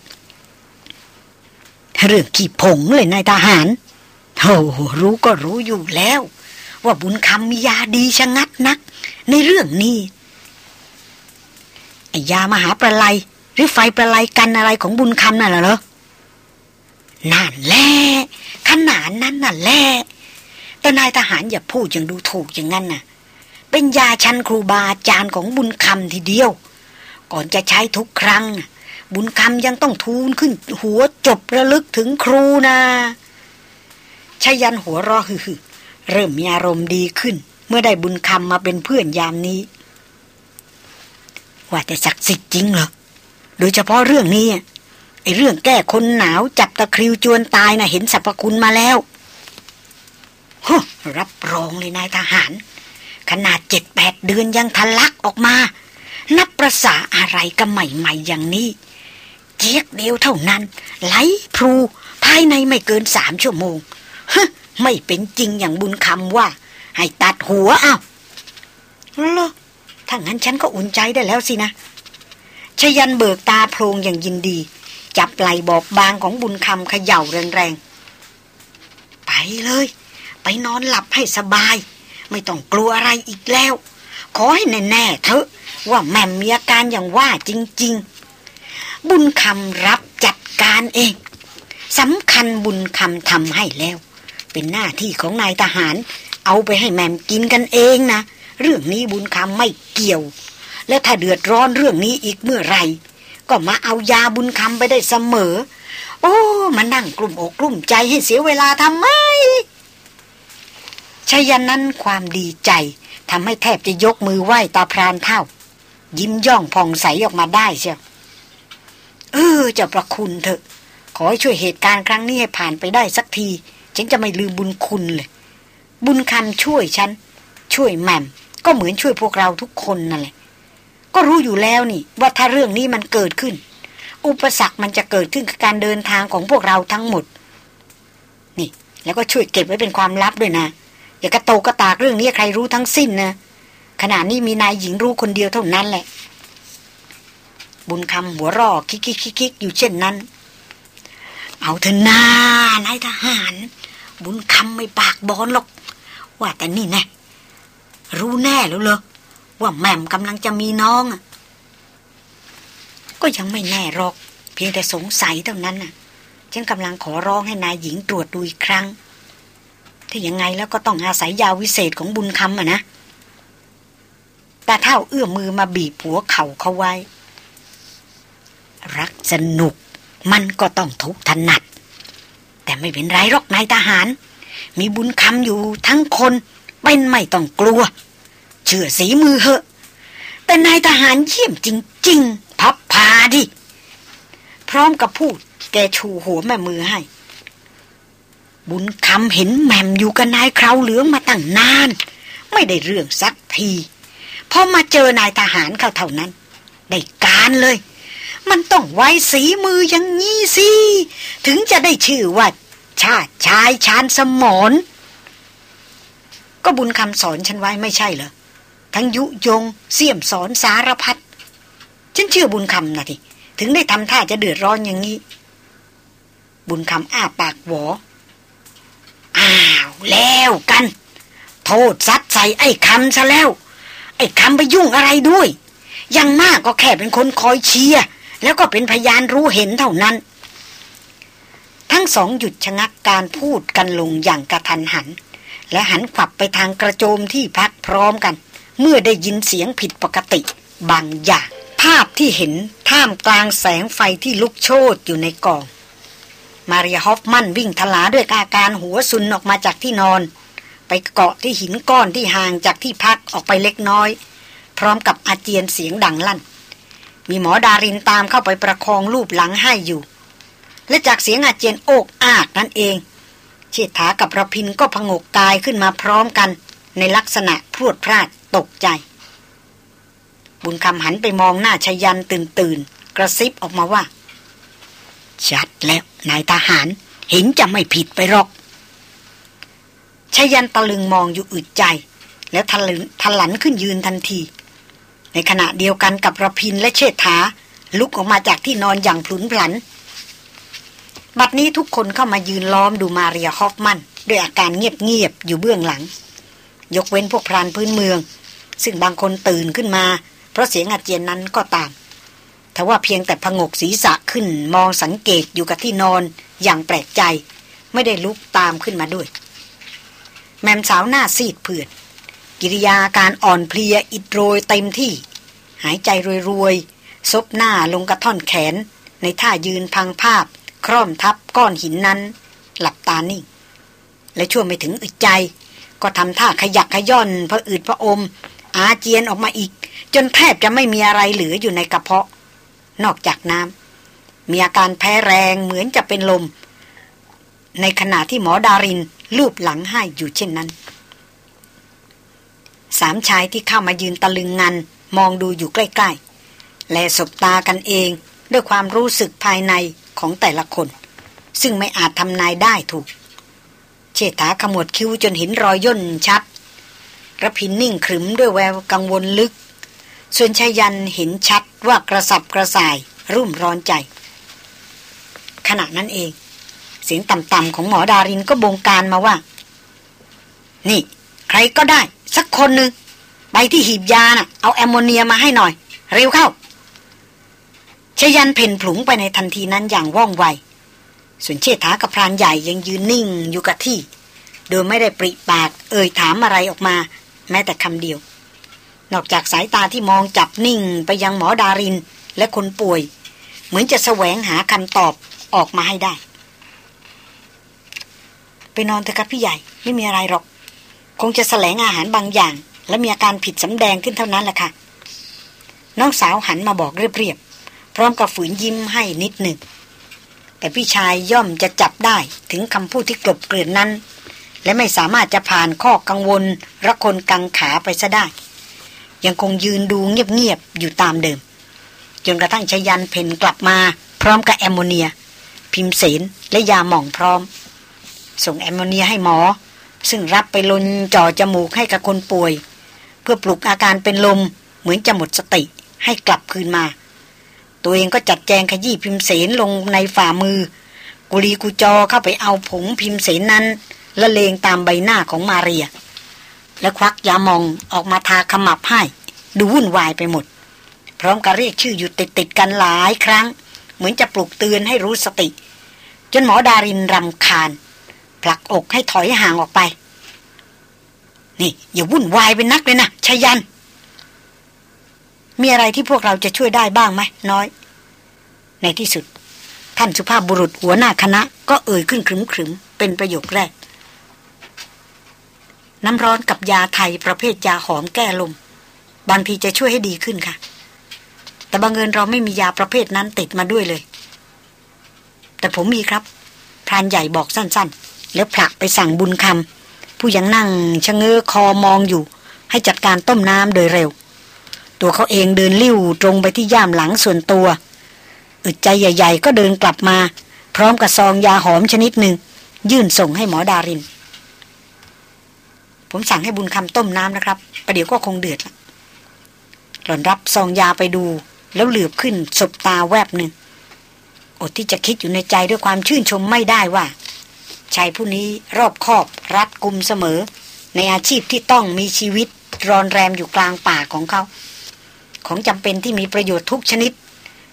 เรื่องขี้ผงเลยนายทหารโอ้รู้ก็รู้อยู่แล้ว ว่าบุญคำมียาดีชะงัดนัก ในเรื่องนี้ยามหาประไลหรือไฟประไลกันอะไรของบุญคำนั่นเหรอนั่นแหละขนาดนั้นน่ะแหละแต่นายทหารอย่าพูดอย่างดูถูกอย่างนั้นน่ะ เป็นยาชันครูบาอาจารย์ของบุญคำทีเดียว ก่อนจะใช้ทุกครั้ง บุญคำยังต้องทูลขึ้น หัวจบระลึกถึงครูนะชายันหัวรอฮือเริ่มมีอารมณ์ดีขึ้น เมื่อได้บุญคำมาเป็นเพื่อนยามนี้ ว่าแต่ศักดิ์สิทธิ์จริงเหรอ โดยเฉพาะเรื่องนี้ไอ้เรื่องแก้คนหนาวจับตะคริวจวนตายนะ่ะเห็นสรรพคุณมาแล้วฮรับรองเลยนายทหาร ขนาดเจ็ดแปดเดือนยังทะลักออกมา นับประษาอะไรก็ใหม่ๆอย่างนี้ เจียกเดียวเท่านั้น ไหลพลูภายในไม่เกินสามชั่วโมงฮไม่เป็นจริงอย่างบุญคำว่า ให้ตัดหัวอ้าวเหรอถ้างั้นฉันก็อุ่นใจได้แล้วสินะชยันเบิกตาโพลงอย่างยินดี จับไหลบอบบางของบุญคำเขย่าแรงๆ ไปเลย ไปนอนหลับให้สบาย ไม่ต้องกลัวอะไรอีกแล้ว ขอให้แน่ๆเถอะว่าแม่มีอาการอย่างว่าจริง ๆ บุญคำรับจัดการเองสำคัญบุญคำทำให้แล้ว เป็นหน้าที่ของนายทหาร เอาไปให้แมมกินกันเองนะ เรื่องนี้บุญคำไม่เกี่ยว และถ้าเดือดร้อนเรื่องนี้อีกเมื่อไรก็มาเอายาบุญคำไปได้เสมอ โอ้มานั่งกลุ่มอกกลุ่มใจให้เสียเวลาทำไมชยันนั้นความดีใจทำให้แทบจะยกมือไหว้ตาพรานเท่า ยิ้มย่องผ่องใสออกมาได้เชียว เออจะประคุณเถอะ ขอให้ช่วยเหตุการณ์ครั้งนี้ให้ผ่านไปได้สักที ฉันจะไม่ลืมบุญคุณเลย บุญคำช่วยฉัน ช่วยแม่ม ก็เหมือนช่วยพวกเราทุกคนนั่นแหละ ก็รู้อยู่แล้วนี่ ว่าถ้าเรื่องนี้มันเกิดขึ้น อุปสรรคมันจะเกิดขึ้นกับการเดินทางของพวกเราทั้งหมด นี่ แล้วก็ช่วยเก็บไว้เป็นความลับด้วยนะ อย่ากระโตกกระตากเรื่องนี้ใครรู้ทั้งสิ้นนะขณะนี้มีนายหญิงรู้คนเดียวเท่านั้นแหละ บุญคำหัวรอคิกคิกคิกอยู่เช่นนั้น เอาเถอะนานายทหาร บุญคำไม่ปากบอลหรอก ว่าแต่นี่แน่รู้แน่แล้วเหรอว่าแม่มกำลังจะมีน้อง ก็ยังไม่แน่หรอก เพียงแต่สงสัยเท่านั้นน่ะฉันกำลังขอร้องให้นายหญิงตรวจดูอีกครั้ง ถ้ายังไงแล้วก็ต้องอาศัยยาวิเศษของบุญคำอะนะแต่เท่าเอื้อมมือมาบีบหัวเข่าเขาไว้ รักสนุก มันก็ต้องทุกถนัด แต่ไม่เป็นไรหรอกนายทหาร มีบุญคำอยู่ทั้งคนเป็นไม่ต้องกลัว เชื่อสีมือเหอะ แต่นายทหารเยี่ยมจริง ๆ พับพาดิ พร้อมกับพูดแกชูหัวแม่มือให้ บุญคำเห็นแหม่มอยู่กับนายคราวเหลืองมาตั้งนาน ไม่ได้เรื่องสักทีพอมาเจอนายทหารเขาเท่านั้น ได้การเลย มันต้องไว้สีมืออย่างนี้สิ ถึงจะได้ชื่อว่า ชาติชายชาญสมนก็บุญคำสอนฉันไว้ไม่ใช่เหรอ ทั้งยุยง เสี่ยมสอนสารพัดฉันเชื่อบุญคำนะทีถึงได้ทำท่าจะเดือดร้อนอย่างนี้ บุญคำอ้าปากหวออ้าวแล้วกัน โทษซัดใส่ไอ้คำซะแล้ว ไอ้คำไปยุ่งอะไรด้วย ยังมากก็แค่เป็นคนคอยเชียร์แล้วก็เป็นพยานรู้เห็นเท่านั้น ทั้งสองหยุดชะงักการพูดกันลงอย่างกระทันหัน และหันขวับไปทางกระโจมที่พักพร้อมกัน เมื่อได้ยินเสียงผิดปกติ บางอย่าง ภาพที่เห็นท่ามกลางแสงไฟที่ลุกโชนอยู่ในกอง มาริอาฮอฟมันวิ่งทลาด้วยอาการหัวซุนออกมาจากที่นอน ไปเกาะที่หินก้อนที่ห่างจากที่พักออกไปเล็กน้อย พร้อมกับอาเจียนเสียงดังลั่น มีหมอดารินตามเข้าไปประคองรูปหลังให้อยู่ และจากเสียงอาเจียนโอกอากนั่นเอง เชษฐากับระพินก็พงกกายขึ้นมาพร้อมกัน ในลักษณะพรวดพลาดตกใจ บุญคำหันไปมองหน้าชยันตื่นตื่นกระซิบออกมาว่า ชัดแล้วนายทหารเห็นจะไม่ผิดไปหรอกชยันตะลึงมองอยู่อึดใจ แล้วทะลึงทะลันขึ้นยืนทันที ในขณะเดียวกันกับระพินและเชษฐา ลุกออกมาจากที่นอนอย่างพลุนพลัน บัดนี้ทุกคนเข้ามายืนล้อมดูมาเรียฮอฟมันด้วยอาการเงียบๆอยู่เบื้องหลัง ยกเว้นพวกพรานพื้นเมือง ซึ่งบางคนตื่นขึ้นมา เพราะเสียงอาเจียนนั้นก็ตามแต่ว่าเพียงแต่พงกศีรษะขึ้นมองสังเกตอยู่กับที่นอนอย่างแปลกใจ ไม่ได้ลุกตามขึ้นมาด้วย แมมสาวหน้าซีดเผือด กิริยาการอ่อนเพลียอิดโรยเต็มที่ หายใจรวยๆ ซบหน้าลงกระท่อนแขน ในท่ายืนพังภาพ คร่อมทับก้อนหินนั้น หลับตานิ่ง และช่วงไม่ถึงอึดใจ ก็ทำท่าขยักขย่อนพระอืดพระอม อาเจียนออกมาอีก จนแทบจะไม่มีอะไรเหลืออยู่ในกระเพาะ นอกจากน้ำมีอาการแพ้แรงเหมือนจะเป็นลม ในขณะที่หมอดารินลูบหลังให้อยู่เช่นนั้น สามชายที่เข้ามายืนตะลึงงัน มองดูอยู่ใกล้ ๆ และสบตากันเองด้วยความรู้สึกภายในของแต่ละคน ซึ่งไม่อาจทำนายได้ถูก เชษฐาขมวดคิ้วจนเห็นรอยย่นชัดระพินนิ่งขรึมด้วยแววกังวลลึก ส่วนชายันเห็นชัดว่ากระสับกระส่ายรุ่มร้อนใจ ขณะนั้นเอง เสียงต่ำๆของหมอดารินก็บงการมาว่า นี่ รก็ได้ สักคนหนึ่งไปที่หีบยาน่ะ เอาแอมโมเนียมาให้หน่อย เร็วเข้าชยันเพ่นผลุงไปในทันทีนั้นอย่างว่องไว ส่วนเชษฐากับพรานใหญ่ยังยืนนิ่งอยู่กับที่ โดยไม่ได้ปริปากเอ่ยถามอะไรออกมา แม้แต่คำเดียว นอกจากสายตาที่มองจับนิ่งไปยังหมอดารินและคนป่วย เหมือนจะแสวงหาคำตอบออกมาให้ได้ ไปนอนเถอะครับพี่ใหญ่ไม่มีอะไรหรอก คงจะแสลงอาหารบางอย่าง และมีอาการผิดสำแดงขึ้นเท่านั้นแหละค่ะ น้องสาวหันมาบอกเรียบๆพร้อมกับฝืนยิ้มให้นิดหนึ่ง แต่พี่ชายย่อมจะจับได้ถึงคำพูดที่กลบเกลื่อนนั้น และไม่สามารถจะผ่านข้อกังวลระคนกังขาไปซะได้ ยังคงยืนดูเงียบๆอยู่ตามเดิม จนกระทั่งชยันเพนกลับมา พร้อมกับแอมโมเนีย พิมเสนและยาหม่องพร้อม ส่งแอมโมเนียให้หมอ ซึ่งรับไปลนจ่อจมูกให้กับคนป่วย เพื่อปลุกอาการเป็นลมเหมือนจะหมดสติให้กลับคืนมา ตัวเองก็จัดแจงขยี้พิมเสนลงในฝ่ามือ กุลีกุจอเข้าไปเอาผงพิมเสนนั้นละเลงตามใบหน้าของมาเรีย และควักยาหมองออกมาทาขมับให้ ดูวุ่นวายไปหมด พร้อมกับเรียกชื่ออยู่ติดติดกันหลายครั้ง เหมือนจะปลุกเตือนให้รู้สติ จนหมอดารินรำคาญ ผลักอกให้ถอยห่างออกไป นี่ อย่าวุ่นวายเป็นนักเลยนะชยัน มีอะไรที่พวกเราจะช่วยได้บ้างไหมน้อย ในที่สุด ท่านสุภาพบุรุษหัวหน้าคณะ ก็เอ่ยขึ้นขรึมๆเป็นประโยคแรก น้ำร้อนกับยาไทยประเภทยาหอมแก้ลม บางทีจะช่วยให้ดีขึ้นค่ะ แต่บางเอิญเราไม่มียาประเภทนั้นติดมาด้วยเลย แต่ผมมีครับพรานใหญ่บอกสั้นๆ แล้วผลักไปสั่งบุญคำผู้ยังนั่งชะเง้อคอมองอยู่ ให้จัดการต้มน้ำโดยเร็ว ตัวเขาเองเดินลิ้วตรงไปที่ย่ามหลังส่วนตัว อึดใจใหญ่ ๆ ก็เดินกลับมา พร้อมกับซองยาหอมชนิดหนึ่ง ยื่นส่งให้หมอดาริน ผมสั่งให้บุญคำต้มน้ำนะครับประเดี๋ยวก็คงเดือดละหล่อนรับซองยาไปดู แล้วเหลือบขึ้นสบตาแวบหนึ่งอดที่จะคิดอยู่ในใจด้วยความชื่นชมไม่ได้ว่า ชายผู้นี้รอบคอบรัดกุมเสมอ ในอาชีพที่ต้องมีชีวิตรอนแรมอยู่กลางป่าของเขา ของจำเป็นที่มีประโยชน์ทุกชนิด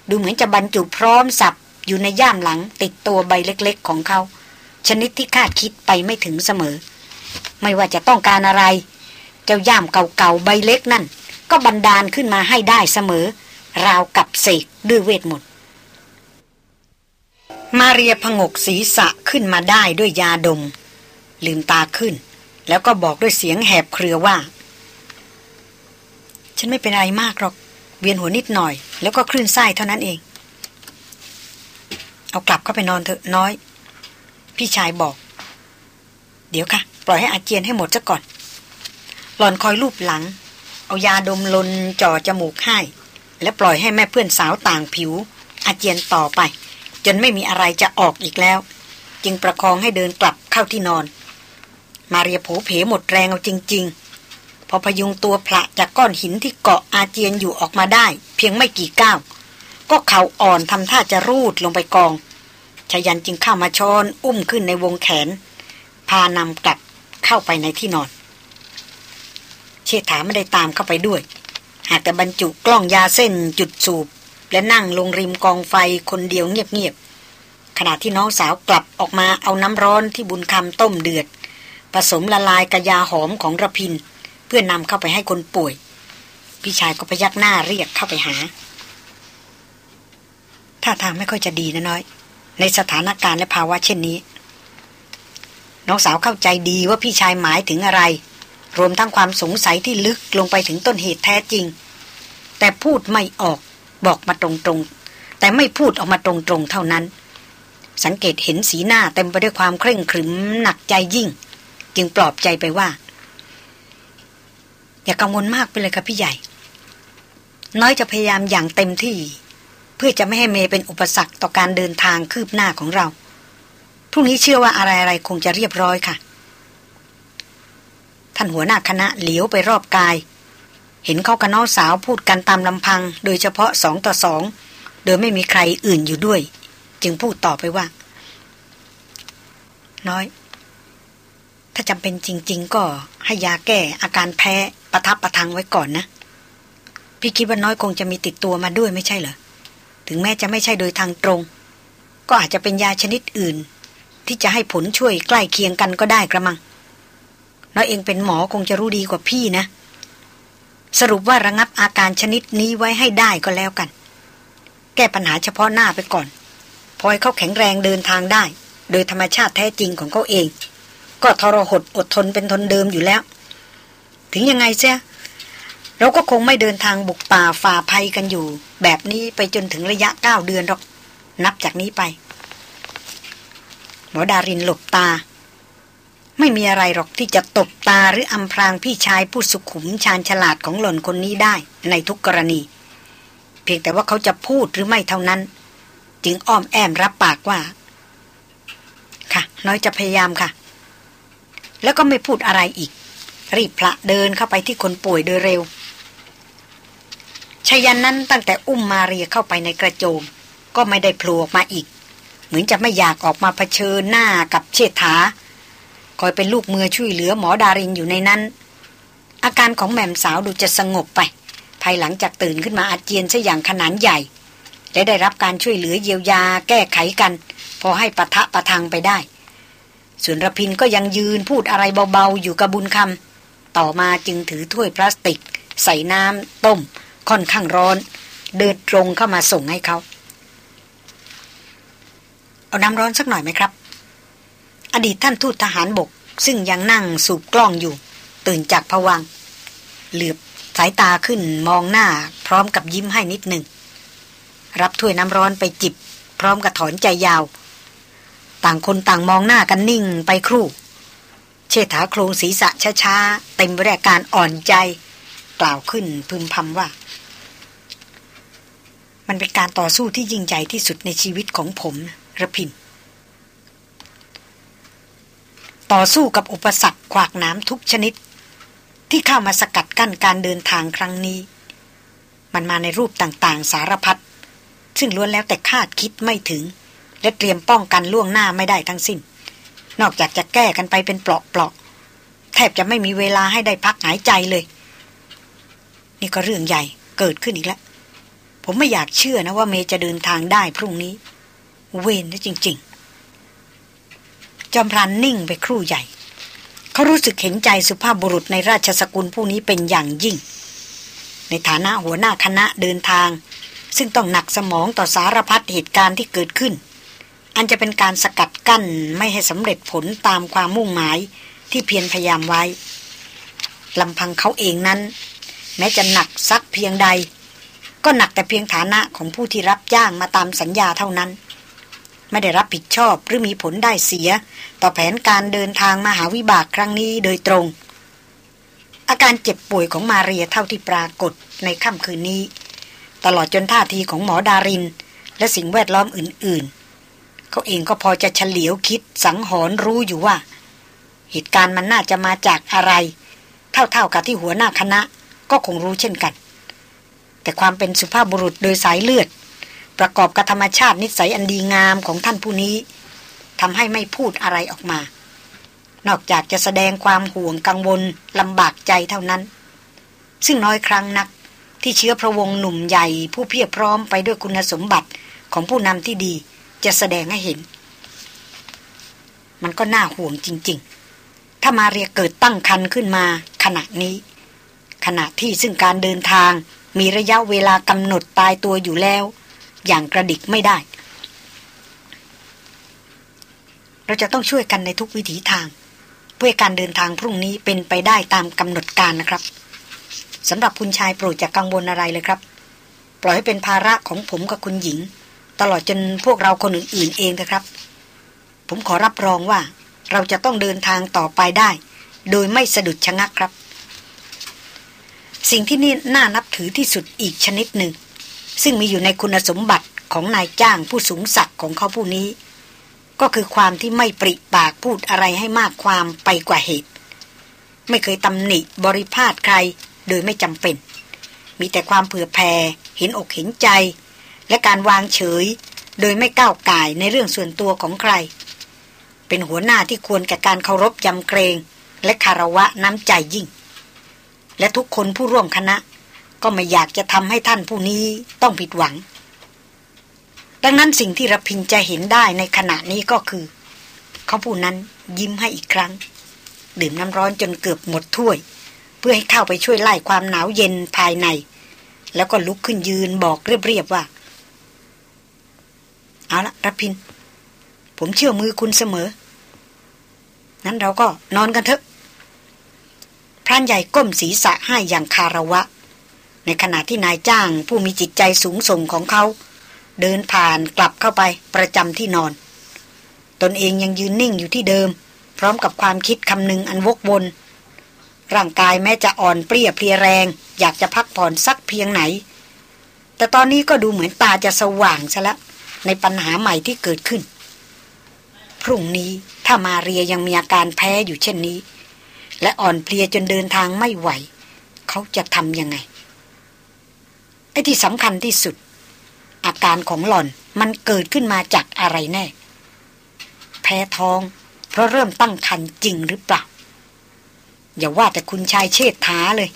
ดูเหมือนจะบรรจุพร้อมสับอยู่ในย่ามหลังติดตัวใบเล็กๆ ของเขา ชนิดที่คาดคิดไปไม่ถึงเสมอ ไม่ว่าจะต้องการอะไร เจ้าย่ามเก่าๆใบเล็กนั่น ก็บันดาลขึ้นมาให้ได้เสมอ ราวกับเสกด้วยเวทมนต์ มาเรียพงกศีรษะขึ้นมาได้ด้วยยาดม ลืมตาขึ้น แล้วก็บอกด้วยเสียงแหบเครือว่า ฉันไม่เป็นอะไรมากหรอก เวียนหัวนิดหน่อย แล้วก็คลื่นไส้เท่านั้นเอง เอากลับเข้าไปนอนเถอะน้อย พี่ชายบอก เดี๋ยวค่ะ ปล่อยให้อาเจียนให้หมดซะก่อน หล่อนคอยลูบหลัง เอายาดมลนจ่อจมูกให้ และปล่อยให้แม่เพื่อนสาวต่างผิว อาเจียนต่อไป จนไม่มีอะไรจะออกอีกแล้ว จึงประคองให้เดินกลับเข้าที่นอน มาเรียโผเพหมดแรงเอาจริง ๆ พอพยุงตัวพระจากก้อนหินที่เกาะอาเจียนอยู่ออกมาได้ เพียงไม่กี่ก้าว ก็เข่าอ่อนทำท่าจะรูดลงไปกองชายันจึงเข้ามาช้อนอุ้มขึ้นในวงแขน พานำกลับเข้าไปในที่นอน เชษฐาไม่ได้ตามเข้าไปด้วย หากแต่บรรจุกล้องยาเส้นจุดสูบ และนั่งลงริมกองไฟคนเดียวเงียบๆ ขณะที่น้องสาวกลับออกมาเอาน้ำร้อนที่บุญคำต้มเดือด ผสมละลายกระยาหอมของระพิน เพื่อนำเข้าไปให้คนป่วย พี่ชายก็พยักหน้าเรียกเข้าไปหาท่าทางไม่ค่อยจะดีนะน้อย ในสถานการณ์และภาวะเช่นนี้ น้องสาวเข้าใจดีว่าพี่ชายหมายถึงอะไร รวมทั้งความสงสัยที่ลึกลงไปถึงต้นเหตุแท้จริง แต่พูดไม่ออก บอกมาตรงๆ แต่ไม่พูดออกมาตรงๆเท่านั้น สังเกตเห็นสีหน้าเต็มไปด้วยความเคร่งขรึมหนักใจยิ่ง จึงปลอบใจไปว่า อย่ากังวลมากไปเลยค่ะพี่ใหญ่ น้อยจะพยายามอย่างเต็มที่ เพื่อจะไม่ให้เมย์เป็นอุปสรรคต่อการเดินทางคืบหน้าของเราพรุ่งนี้เชื่อว่าอะไรๆคงจะเรียบร้อยค่ะ ท่านหัวหน้าคณะเหลียวไปรอบกาย เห็นเขากับน้องสาวพูดกันตามลำพัง โดยเฉพาะสองต่อสอง โดยไม่มีใครอื่นอยู่ด้วย จึงพูดต่อไปว่า น้อย ถ้าจำเป็นจริง ๆ ก็ให้ยาแก้อาการแพ้ประทับประทังไว้ก่อนนะ พี่คิดว่าน้อยคงจะมีติดตัวมาด้วยไม่ใช่เหรอ ถึงแม้จะไม่ใช่โดยทางตรง ก็อาจจะเป็นยาชนิดอื่น ที่จะให้ผลช่วยใกล้เคียงกันก็ได้กระมัง น้อยเองเป็นหมอคงจะรู้ดีกว่าพี่นะ สรุปว่าระงับอาการชนิดนี้ไว้ให้ได้ก็แล้วกัน แก้ปัญหาเฉพาะหน้าไปก่อน พอให้เขาแข็งแรงเดินทางได้ โดยธรรมชาติแท้จริงของเขาเอง ก็ทรหดอดทนเป็นทนเดิมอยู่แล้ว ถึงยังไงเสียเราก็คงไม่เดินทางบุกป่าฝ่าภัยกันอยู่ แบบนี้ไปจนถึงระยะเก้าเดือนหรอก นับจากนี้ไป หมอดารินหลบตา ไม่มีอะไรหรอกที่จะตบตาหรืออำพรางพี่ชายผู้สุขุมชาญฉลาดของหล่อนคนนี้ได้ในทุกกรณี เพียงแต่ว่าเขาจะพูดหรือไม่เท่านั้น จึงอ้อมแอมรับปากว่า ค่ะ น้อยจะพยายามค่ะ แล้วก็ไม่พูดอะไรอีก รีบพระเดินเข้าไปที่คนป่วยโดยเร็วชายันนั้นตั้งแต่อุ้มมาเรียเข้าไปในกระโจม ก็ไม่ได้โผล่ออกมาอีก เหมือนจะไม่อยากออกมาเผชิญหน้ากับเชษฐา คอยเป็นลูกมือช่วยเหลือหมอดารินอยู่ในนั้น อาการของแม่มสาวดูจะสงบไป ภายหลังจากตื่นขึ้นมาอาเจียนซะอย่างขนาดใหญ่ และได้รับการช่วยเหลือเยียวยาแก้ไขกัน พอให้ปะทะประทังไปได้ ส่วนรพินก็ยังยืนพูดอะไรเบาๆอยู่กับบุญคำต่อมาจึงถือถ้วยพลาสติก ใส่น้ำต้ม ค่อนข้างร้อน เดินตรงเข้ามาส่งให้เขาเอาน้ำร้อนสักหน่อยไหมครับ อดีตท่านทูตทหารบก ซึ่งยังนั่งสูบกล้องอยู่ ตื่นจากผวังเหลือบสายตาขึ้นมองหน้า พร้อมกับยิ้มให้นิดหนึ่ง รับถ้วยน้ำร้อนไปจิบ พร้อมกับถอนใจยาว ต่างคนต่างมองหน้ากันนิ่งไปครู่ เชษฐาโครงศีรษะช้าๆ เต็มไปด้วยการอ่อนใจ กล่าวขึ้นพึมพำว่ามมันเป็นการต่อสู้ที่ยิ่งใหญ่ที่สุดในชีวิตของผมระพิน ต่อสู้กับอุปสรรคขวากน้ำทุกชนิด ที่เข้ามาสกัดกั้นการเดินทางครั้งนี้ มันมาในรูปต่างๆ สารพัดซึ่งล้วนแล้วแต่คาดคิดไม่ถึง และเตรียมป้องกันล่วงหน้าไม่ได้ทั้งสิ้น นอกจากจะแก้กันไปเป็นเปลาะๆแทบจะไม่มีเวลาให้ได้พักหายใจเลย นี่ก็เรื่องใหญ่เกิดขึ้นอีกแล้วผมไม่อยากเชื่อนะว่าเมย์จะเดินทางได้พรุ่งนี้ เวนนะจริง ๆ จอมพรานนิ่งไปครู่ใหญ่ เขารู้สึกเห็นใจสุภาพบุรุษในราชสกุลผู้นี้เป็นอย่างยิ่ง ในฐานะหัวหน้าคณะเดินทาง ซึ่งต้องหนักสมองต่อสารพัดเหตุการณ์ที่เกิดขึ้น อันจะเป็นการสกัดกั้นไม่ให้สำเร็จผลตามความมุ่งหมายที่เพียรพยายามไว้ลำพังเขาเองนั้น แม้จะหนักสักเพียงใด ก็หนักแต่เพียงฐานะของผู้ที่รับจ้างมาตามสัญญาเท่านั้น ไม่ได้รับผิดชอบหรือมีผลได้เสีย ต่อแผนการเดินทางมหาวิบากครั้งนี้โดยตรง อาการเจ็บป่วยของมาเรียเท่าที่ปรากฏในค่ำคืนนี้ ตลอดจนท่าทีของหมอดาริน และสิ่งแวดล้อมอื่น ๆ เขาเองก็พอจะเฉลียวคิดสังหรณ์รู้อยู่ว่า เหตุการณ์มันน่าจะมาจากอะไร เท่าๆกับที่หัวหน้าคณะ ก็คงรู้เช่นกัน แต่ความเป็นสุภาพบุรุษโดยสายเลือด ประกอบกับธรรมชาตินิสัยอันดีงามของท่านผู้นี้ทำให้ไม่พูดอะไรออกมา นอกจากจะแสดงความห่วงกังวลลำบากใจเท่านั้น ซึ่งน้อยครั้งนักที่เชื้อพระวงศ์หนุ่มใหญ่ผู้เพียรพร้อมไปด้วยคุณสมบัติของผู้นำที่ดีจะแสดงให้เห็น มันก็น่าห่วงจริง ๆ ถ้ามาเรียเกิดตั้งคันขึ้นมาขณะนี้ ขณะที่ซึ่งการเดินทางมีระยะเวลากำหนดตายตัวอยู่แล้ว อย่างกระดิกไม่ได้ เราจะต้องช่วยกันในทุกวิถีทาง เพื่อการเดินทางพรุ่งนี้เป็นไปได้ตามกำหนดการนะครับสำหรับคุณชายโปรดจะกังวลอะไรเลยครับ ปล่อยให้เป็นภาระของผมกับคุณหญิง ตลอดจนพวกเราคนอื่นๆเองนะครับ ผมขอรับรองว่า เราจะต้องเดินทางต่อไปได้ โดยไม่สะดุดชะงักครับ สิ่งที่นี่น่านับถือที่สุดอีกชนิดหนึ่ง ซึ่งมีอยู่ในคุณสมบัติของนายจ้างผู้สูงศักดิ์ของเขาผู้นี้ ก็คือความที่ไม่ปริปากพูดอะไรให้มากความไปกว่าเหตุ ไม่เคยตำหนิบริพาทใครโดยไม่จำเป็น มีแต่ความเผื่อแผ่เห็นอกเห็นใจ และการวางเฉย โดยไม่ก้าวก่ายในเรื่องส่วนตัวของใคร เป็นหัวหน้าที่ควรแก่การเคารพยำเกรง และคารวะน้ำใจยิ่ง และทุกคนผู้ร่วมคณะ ก็ไม่อยากจะทำให้ท่านผู้นี้ต้องผิดหวัง ดังนั้นสิ่งที่รพินจะเห็นได้ในขณะนี้ก็คือ เขาผู้นั้นยิ้มให้อีกครั้ง ดื่มน้ำร้อนจนเกือบหมดถ้วย เพื่อให้เข้าไปช่วยไล่ความหนาวเย็นภายใน แล้วก็ลุกขึ้นยืนบอกเรียบๆว่า เอาละรพิน ผมเชื่อมือคุณเสมอ นั้นเราก็นอนกันเถอะพรานใหญ่ก้มศีรษะให้อย่างคาระวะ ในขณะที่นายจ้างผู้มีจิตใจสูงส่งของเขา เดินผ่านกลับเข้าไปประจำที่นอน ตนเองยังยืนนิ่งอยู่ที่เดิม พร้อมกับความคิดคำนึงอันวกวน ร่างกายแม้จะอ่อนเปรี้ยเพลียแรง อยากจะพักผ่อนสักเพียงไหน แต่ตอนนี้ก็ดูเหมือนตาจะสว่างซะแล้วในปัญหาใหม่ที่เกิดขึ้น พรุ่งนี้ถ้ามาเรียยังมีอาการแพ้อยู่เช่นนี้ และอ่อนเพลียจนเดินทางไม่ไหว เขาจะทำยังไง ไอ้ที่สำคัญที่สุด อาการของหล่อนมันเกิดขึ้นมาจากอะไรแน่ แพ้ท้อง เพราะเริ่มตั้งคันจริงหรือเปล่า อย่าว่าแต่คุณชายเชษฐาเลย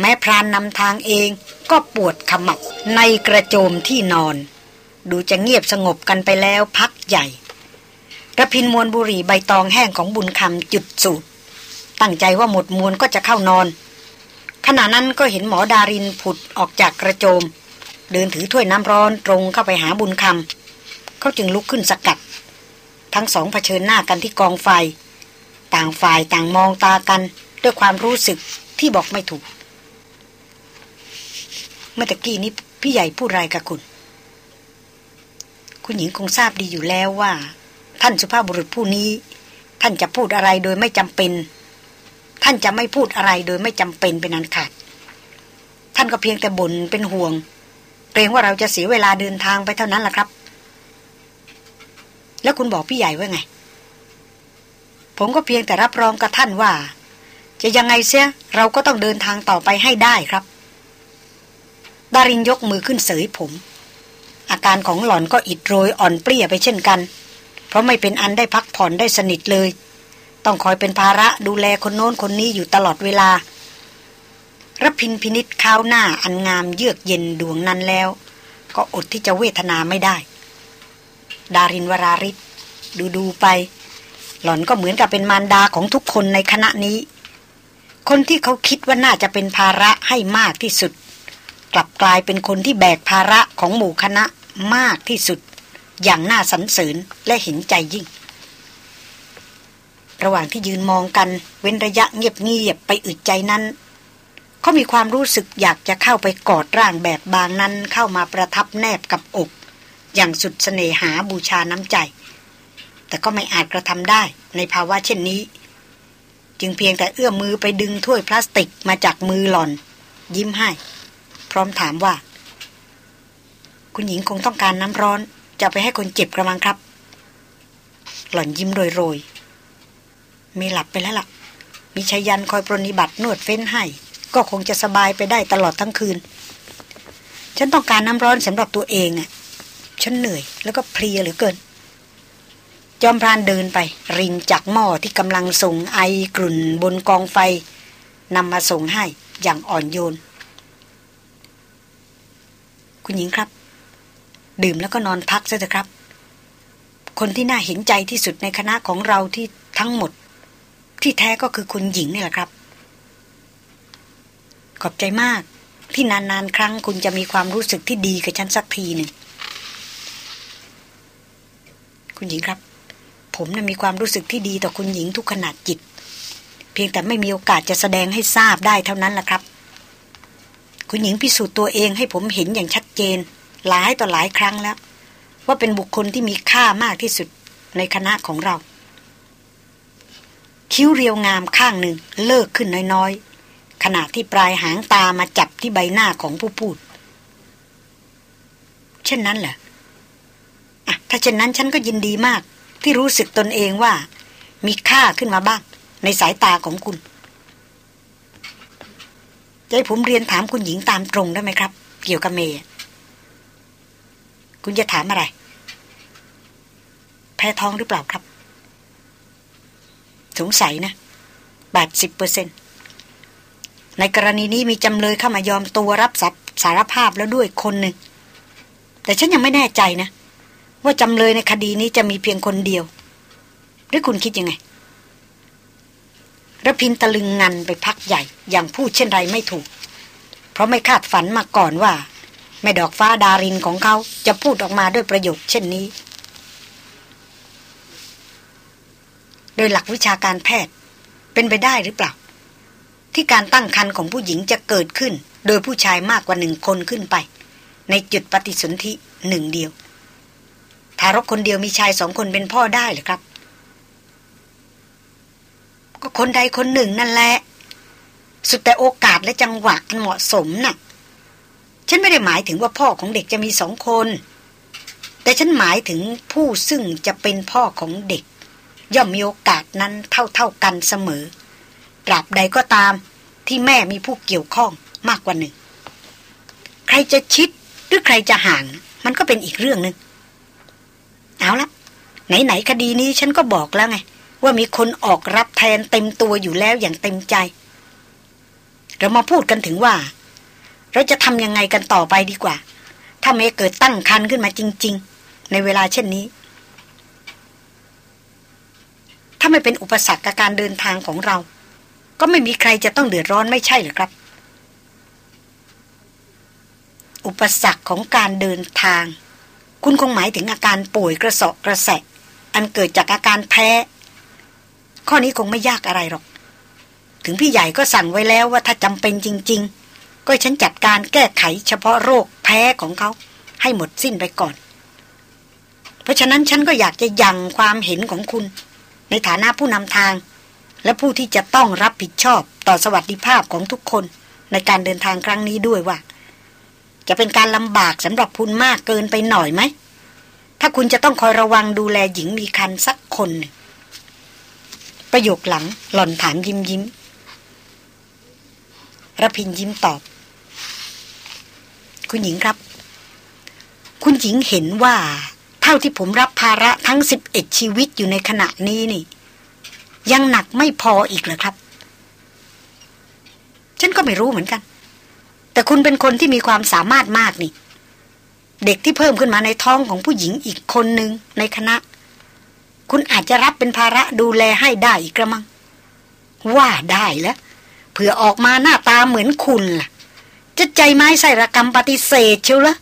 แม้พรานนำทางเองก็ปวดขมับในกระโจมที่นอน ดูจะเงียบสงบกันไปแล้วพักใหญ่กระพินมวลบุหรี่ใบตองแห้งของบุญคำจุดสูดตั้งใจว่าหมดมวลก็จะเข้านอน ขณะนั้นก็เห็นหมอดารินผุดออกจากกระโจม เดินถือถ้วยน้ำร้อนตรงเข้าไปหาบุญคำเขาจึงลุกขึ้นสกัด ทั้งสองเผชิญหน้ากันที่กองไฟ ต่างฝ่ายต่างมองตากัน ด้วยความรู้สึกที่บอกไม่ถูก เมื่อตะกี้นี้พี่ใหญ่พูดไรกับคุณ คุณหญิงคงทราบดีอยู่แล้วว่า ท่านสุภาพบุรุษผู้นี้ ท่านจะพูดอะไรโดยไม่จำเป็น ท่านจะไม่พูดอะไรโดยไม่จำเป็นเป็นอันขาด ท่านก็เพียงแต่บ่นเป็นห่วง เกรงว่าเราจะเสียเวลาเดินทางไปเท่านั้นล่ะครับ แล้วคุณบอกพี่ใหญ่ว่าไง ผมก็เพียงแต่รับรองกับท่านว่า จะยังไงเสียเราก็ต้องเดินทางต่อไปให้ได้ครับดารินยกมือขึ้นเสยผม อาการของหล่อนก็อิดโรยอ่อนเปรี้ยไปเช่นกัน เพราะไม่เป็นอันได้พักผ่อนได้สนิทเลย ต้องคอยเป็นภาระดูแลคนโน้นคนนี้อยู่ตลอดเวลารพินพินิษข้าวหน้าอันงามเยือกเย็นดวงนั้นแล้ว ก็อดที่จะเวทนาไม่ได้ ดารินวราริศดูดูไป หล่อนก็เหมือนกับเป็นมารดาของทุกคนในคณะนี้ คนที่เขาคิดว่าน่าจะเป็นภาระให้มากที่สุด กลับกลายเป็นคนที่แบกภาระของหมู่คณะมากที่สุด อย่างน่าสรรเสริญและเห็นใจยิ่ง ระหว่างที่ยืนมองกันเว้นระยะเงียบๆไปอึดใจนั้นเขามีความรู้สึกอยากจะเข้าไปกอดร่างแบบบางนั้นเข้ามาประทับแนบกับอก อย่างสุดเสน่หาบูชาน้ำใจ แต่ก็ไม่อาจกระทำได้ในภาวะเช่นนี้ จึงเพียงแต่เอื้อมมือไปดึงถ้วยพลาสติกมาจากมือหล่อน ยิ้มให้ พร้อมถามว่า คุณหญิงคงต้องการน้ำร้อน จะไปให้คนเจ็บกระมังครับ หล่อนยิ้มโรยๆ ม่หลับไปแล้วล่ะ มีชายันคอยปรนิบัตินวดเฟ้นให้ ก็คงจะสบายไปได้ตลอดทั้งคืน ฉันต้องการน้ำร้อนสำหรับตัวเองอะ ฉันเหนื่อยแล้วก็เพลียเหลือเกิน จอมพรานเดินไป รินจากหม้อที่กำลังส่งไอกลุ่นบนกองไฟนำมาส่งให้อย่างอ่อนโยน คุณหญิงครับ ดื่มแล้วก็นอนพักซะเถอะครับ คนที่น่าเห็นใจที่สุดในคณะของเราที่ทั้งหมด ที่แท้ก็คือคุณหญิงนี่แหละครับ ขอบใจมาก ที่นานๆ ครั้งคุณจะมีความรู้สึกที่ดีกับฉันสักทีหนึ่ง คุณหญิงครับ ผมนะ่ะมีความรู้สึกที่ดีต่อคุณหญิงทุกขนาดจิต เพียงแต่ไม่มีโอกาสจะแสดงให้ทราบได้เท่านั้นแหละครับ คุณหญิงพิสูจน์ตัวเองให้ผมเห็นอย่างชัดเจน หลายต่อหลายครั้งแล้ว ว่าเป็นบุคคลที่มีค่ามากที่สุดในคณะของเรา คิ้วเรียวงามข้างหนึ่งเลิกขึ้นน้อยๆ ขณะที่ปลายหางตามาจับที่ใบหน้าของผู้พูด เช่นนั้นเหรออะถ้าเช่นนั้นฉันก็ยินดีมาก ที่รู้สึกตนเองว่า มีค่าขึ้นมาบ้าง ในสายตาของคุณจะให้ผมเรียนถามคุณหญิงตามตรงได้ไหมครับ เกี่ยวกับเมย์คุณจะถามอะไร แพ้ท้องหรือเปล่าครับ สงสัยนะแปดสิบเปอร์เซ็นในกรณีนี้มีจำเลยเข้ามายอมตัวรับสับสารภาพแล้วด้วยคนหนึ่ง แต่ฉันยังไม่แน่ใจนะ ว่าจำเลยในคดีนี้จะมีเพียงคนเดียว หรือคุณคิดยังไงระพินตะลึงงันไปพักใหญ่ อย่างพูดเช่นไรไม่ถูก เพราะไม่คาดฝันมาก่อนว่า แม่ดอกฟ้าดารินของเขาจะพูดออกมาด้วยประโยคเช่นนี้ โดยหลักวิชาการแพทย์ เป็นไปได้หรือเปล่า ที่การตั้งครรภ์ของผู้หญิงจะเกิดขึ้น โดยผู้ชายมากกว่าหนึ่งคนขึ้นไป ในจุดปฏิสนธิหนึ่งเดียว ทารกคนเดียวมีชายสองคนเป็นพ่อได้หรือครับ ก็คนใดคนหนึ่งนั่นแหละ สุดแต่โอกาสและจังหวะเหมาะสมนะ่ะ ฉันไม่ได้หมายถึงว่าพ่อของเด็กจะมีสองคน แต่ฉันหมายถึงผู้ซึ่งจะเป็นพ่อของเด็ก ย่อมมีโอกาสนั้นเท่าๆกันเสมอตราบใดก็ตามที่แม่มีผู้เกี่ยวข้องมากกว่าหนึ่ง ใครจะชิดหรือใครจะห่าง มันก็เป็นอีกเรื่องหนึง่งเอาละไหนๆคดีนี้ฉันก็บอกแล้วไง ว่ามีคนออกรับแทนเต็มตัวอยู่แล้วอย่างเต็มใจ เรามาพูดกันถึงว่า เราจะทำยังไงกันต่อไปดีกว่า ถ้าเมเกิดตั้งคันขึ้นมาจริง ๆ ในเวลาเช่นนี้ ถ้า ไม่เป็นอุปสรรคกับการเดินทางของเรา ก็ไม่มีใครจะต้องเดือดร้อนไม่ใช่หรือครับ อุปสรรคของการเดินทาง คุณคงหมายถึงอาการป่วยกระสอบกระแสะอันเกิดจากอาการแพ้ ข้อนี้คงไม่ยากอะไรหรอก ถึงพี่ใหญ่ก็สั่งไว้แล้วว่าถ้าจำเป็นจริง ๆ ก็ฉันจัดการแก้ไขเฉพาะโรคแพ้ของเขา ให้หมดสิ้นไปก่อน เพราะฉะนั้นฉันก็อยากจะยังความเห็นของคุณ ในฐานะผู้นำทาง และผู้ที่จะต้องรับผิดชอบต่อสวัสดิภาพของทุกคนในการเดินทางครั้งนี้ด้วยว่า จะเป็นการลำบากสำหรับคุณมากเกินไปหน่อยไหม ถ้าคุณจะต้องคอยระวังดูแลหญิงมีคันสักคนประโยคหลังหล่อนถามยิ้มยิ้มระพินยิ้มตอบ คุณหญิงครับ คุณหญิงเห็นว่า เท่าที่ผมรับภาระทั้งสิบเอ็ดชีวิตอยู่ในขณะนี้นี่ ยังหนักไม่พออีกเหรอครับ ฉันก็ไม่รู้เหมือนกัน แต่คุณเป็นคนที่มีความสามารถมากนี่ เด็กที่เพิ่มขึ้นมาในท้องของผู้หญิงอีกคนหนึ่งในคณะ คุณอาจจะรับเป็นภาระดูแลให้ได้อีกกระมัง ว่าได้แล้วเผื่อออกมาหน้าตาเหมือนคุณล่ะ จะใจไม้ใส่ระกรรมปฏิเสธเชียวละ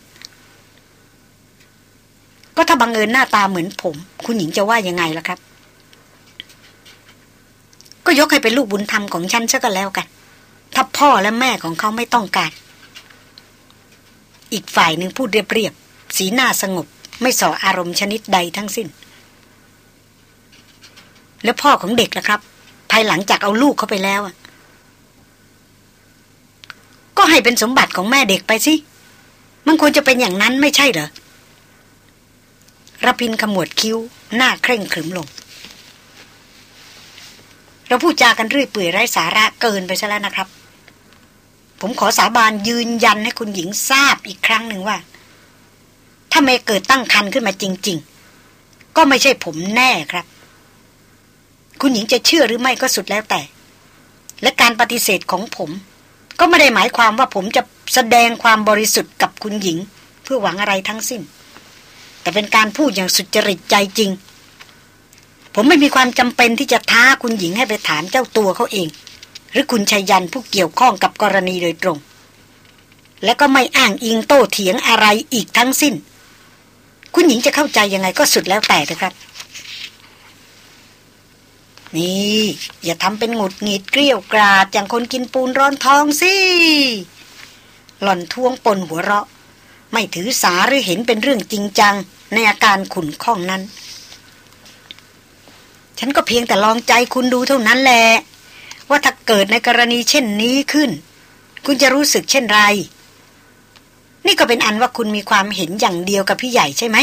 ก็ถ้าบังเอิญหน้าตาเหมือนผม คุณหญิงจะว่ายังไงล่ะครับ ก็ยกให้เป็นลูกบุญธรรมของฉันซะก็แล้วกัน ถ้าพ่อและแม่ของเขาไม่ต้องการ อีกฝ่ายหนึ่งพูดเรียบๆสีหน้าสงบ ไม่ส่ออารมณ์ชนิดใดทั้งสิ้น แล้วพ่อของเด็กล่ะครับ ภายหลังจากเอาลูกเขาไปแล้วก็ให้เป็นสมบัติของแม่เด็กไปสิมันควรจะเป็นอย่างนั้นไม่ใช่เหรอ ระพินขมวดคิ้ว หน้าเคร่งขรึมลง เราพูดจากันเรื่อยเปื่อยไร้สาระเกินไปซะแล้วนะครับ ผมขอสาบานยืนยันให้คุณหญิงทราบอีกครั้งหนึ่งว่า ถ้าเมเกิดตั้งคันขึ้นมาจริง ๆ ก็ไม่ใช่ผมแน่ครับ คุณหญิงจะเชื่อหรือไม่ก็สุดแล้วแต่ และการปฏิเสธของผม ก็ไม่ได้หมายความว่าผมจะแสดงความบริสุทธิ์กับคุณหญิง เพื่อหวังอะไรทั้งสิ้น แต่เป็นการพูดอย่างสุจริตใจจริง ผมไม่มีความจำเป็นที่จะท้าคุณหญิงให้ไปถามเจ้าตัวเขาเอง หรือคุณชัยยันผู้เกี่ยวข้องกับกรณีโดยตรง และก็ไม่อ้างอิงโต้เถียงอะไรอีกทั้งสิ้น คุณหญิงจะเข้าใจยังไงก็สุดแล้วแต่นะครับ นี่ อย่าทำเป็นหงุดหงิดเกลี้ยวกราดอย่างคนกินปูนร้อนท้องสิหล่อนท้วงปนหัวเราะ ไม่ถือสาหรือเห็นเป็นเรื่องจริงจัง ในอาการขุนข้องนั้น ฉันก็เพียงแต่ลองใจคุณดูเท่านั้นแหละว่าถ้าเกิดในกรณีเช่นนี้ขึ้น คุณจะรู้สึกเช่นไร นี่ก็เป็นอันว่าคุณมีความเห็นอย่างเดียวกับพี่ใหญ่ใช่ไหม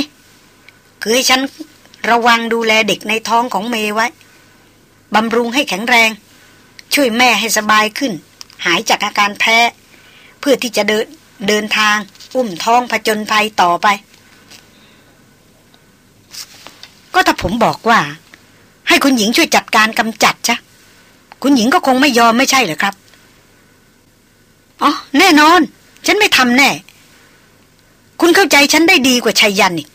คือให้ฉันระวังดูแลเด็กในท้องของเมไว้บำรุงให้แข็งแรง ช่วยแม่ให้สบายขึ้น หายจากอาการแพ้ เพื่อที่จะเดินเดินทาง อุ้มท้องผจญภัยต่อไป ก็ถ้าผมบอกว่า ให้คุณหญิงช่วยจัดการกำจัดจ้ะคุณหญิงก็คงไม่ยอมไม่ใช่เหรอครับอ๋อแน่นอน ฉันไม่ทำแน่ คุณเข้าใจฉันได้ดีกว่าชัยยันอีก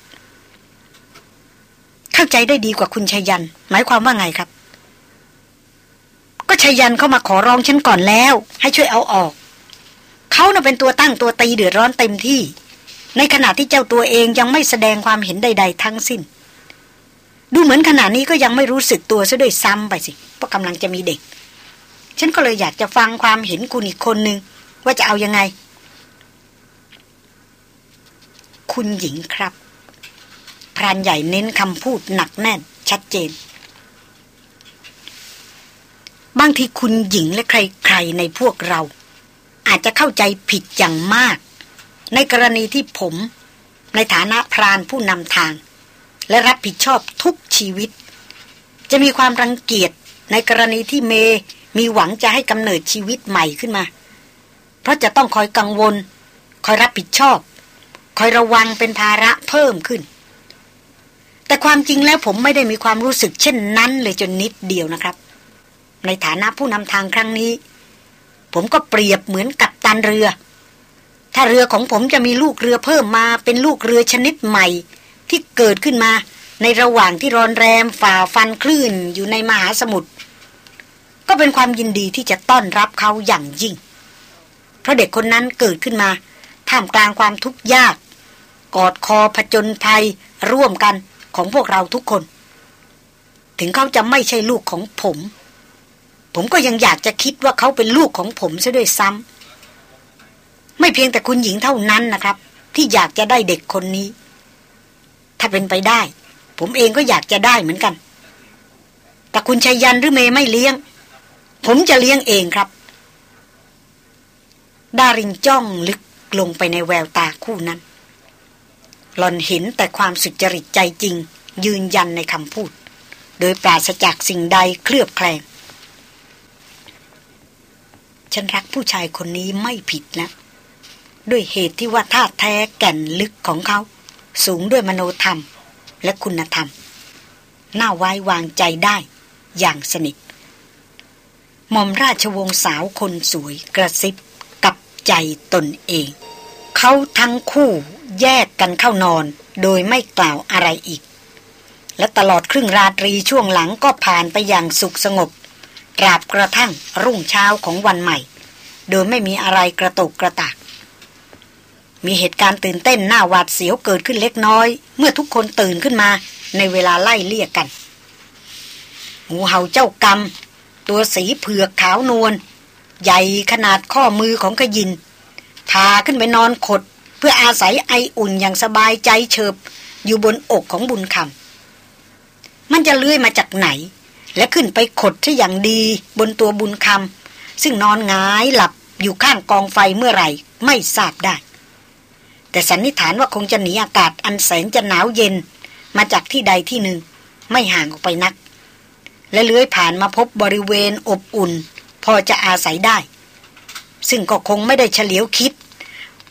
เข้าใจได้ดีกว่าคุณชัยยัน หมายความว่าไงครับ ก็ชยันเข้ามาขอร้องฉันก่อนแล้ว ให้ช่วยเอาออก เขาน่ะเป็นตัวตั้งตัวตีเดือดร้อนเต็มที่ ในขณะที่เจ้าตัวเองยังไม่แสดงความเห็นใด ๆ ทั้งสิ้น ดูเหมือนขณะนี้ก็ยังไม่รู้สึกตัวซะด้วยซ้ำไปสิเพราะกำลังจะมีเด็ก ฉันก็เลยอยากจะฟังความเห็นคุณอีกคนนึง ว่าจะเอายังไง คุณหญิงครับพรานใหญ่เน้นคำพูดหนักแน่น ชัดเจน บางทีคุณหญิงและใครๆในพวกเรา อาจจะเข้าใจผิดอย่างมาก ในกรณีที่ผม ในฐานะพรานผู้นำทาง และรับผิดชอบทุกชีวิต จะมีความรังเกียจในกรณีที่เมมีหวังจะให้กำเนิดชีวิตใหม่ขึ้นมา เพราะจะต้องคอยกังวล คอยรับผิดชอบ คอยระวังเป็นภาระเพิ่มขึ้น แต่ความจริงแล้วผมไม่ได้มีความรู้สึกเช่นนั้นเลยจนนิดเดียวนะครับ ในฐานะผู้นำทางครั้งนี้ ผมก็เปรียบเหมือนกับตันเรือ ถ้าเรือของผมจะมีลูกเรือเพิ่มมาเป็นลูกเรือชนิดใหม่ ที่เกิดขึ้นมาในระหว่างที่รอนแรมฝ่าฟันคลื่นอยู่ในมหาสมุทรก็เป็นความยินดีที่จะต้อนรับเขาอย่างยิ่ง เพราะเด็กคนนั้นเกิดขึ้นมา ท่ามกลางความทุกข์ยาก กอดคอผจญภัยร่วมกันของพวกเราทุกคน ถึงเขาจะไม่ใช่ลูกของผม ผมก็ยังอยากจะคิดว่าเขาเป็นลูกของผมซะด้วยซ้ำไม่เพียงแต่คุณหญิงเท่านั้นนะครับ ที่อยากจะได้เด็กคนนี้ ถ้าเป็นไปได้ ผมเองก็อยากจะได้เหมือนกัน แต่คุณชัยยันหรือเมย์ไม่เลี้ยง ผมจะเลี้ยงเองครับ ดารินจ้องลึกลงไปในแววตาคู่นั้น หลอนเห็นแต่ความสุจริตใจจริง ยืนยันในคำพูด โดยปราศจากสิ่งใดเคลือบแคลง ฉันรักผู้ชายคนนี้ไม่ผิดนะ ด้วยเหตุที่ว่าท่าแท้แก่นลึกของเขา สูงด้วยมโนธรรมและคุณธรรม น่าไว้วางใจได้อย่างสนิทหม่อมราชวงศ์สาวคนสวยกระซิบกับใจตนเอง เขาทั้งคู่แยกกันเข้านอนโดยไม่กล่าวอะไรอีก และตลอดครึ่งราตรีช่วงหลังก็ผ่านไปอย่างสุขสงบ ตราบกระทั่งรุ่งเช้าของวันใหม่ โดยไม่มีอะไรกระตกกระตาก มีเหตุการณ์ตื่นเต้นหน้าหวาดเสียวเกิดขึ้นเล็กน้อย เมื่อทุกคนตื่นขึ้นมาในเวลาไล่เลี่ยกกัน งูเห่าเจ้ากรรม ตัวสีเผือกขาวนวลใหญ่ขนาดข้อมือของขยินพาขึ้นไปนอนขด เพื่ออาศัยไออุ่นอย่างสบายใจเฉิบ อยู่บนอกของบุญคำมันจะเลื้อยมาจากไหน และขึ้นไปขดที่อย่างดีบนตัวบุญคำซึ่งนอนงายหลับอยู่ข้างกองไฟเมื่อไหร่ไม่ทราบได้ แต่สันนิษฐานว่าคงจะหนีอากาศอันแสนจะหนาวเย็น มาจากที่ใดที่หนึ่ง ไม่ห่างออกไปนัก และเลื้อยผ่านมาพบบริเวณอบอุ่น พอจะอาศัยได้ ซึ่งก็คงไม่ได้เฉลียวคิด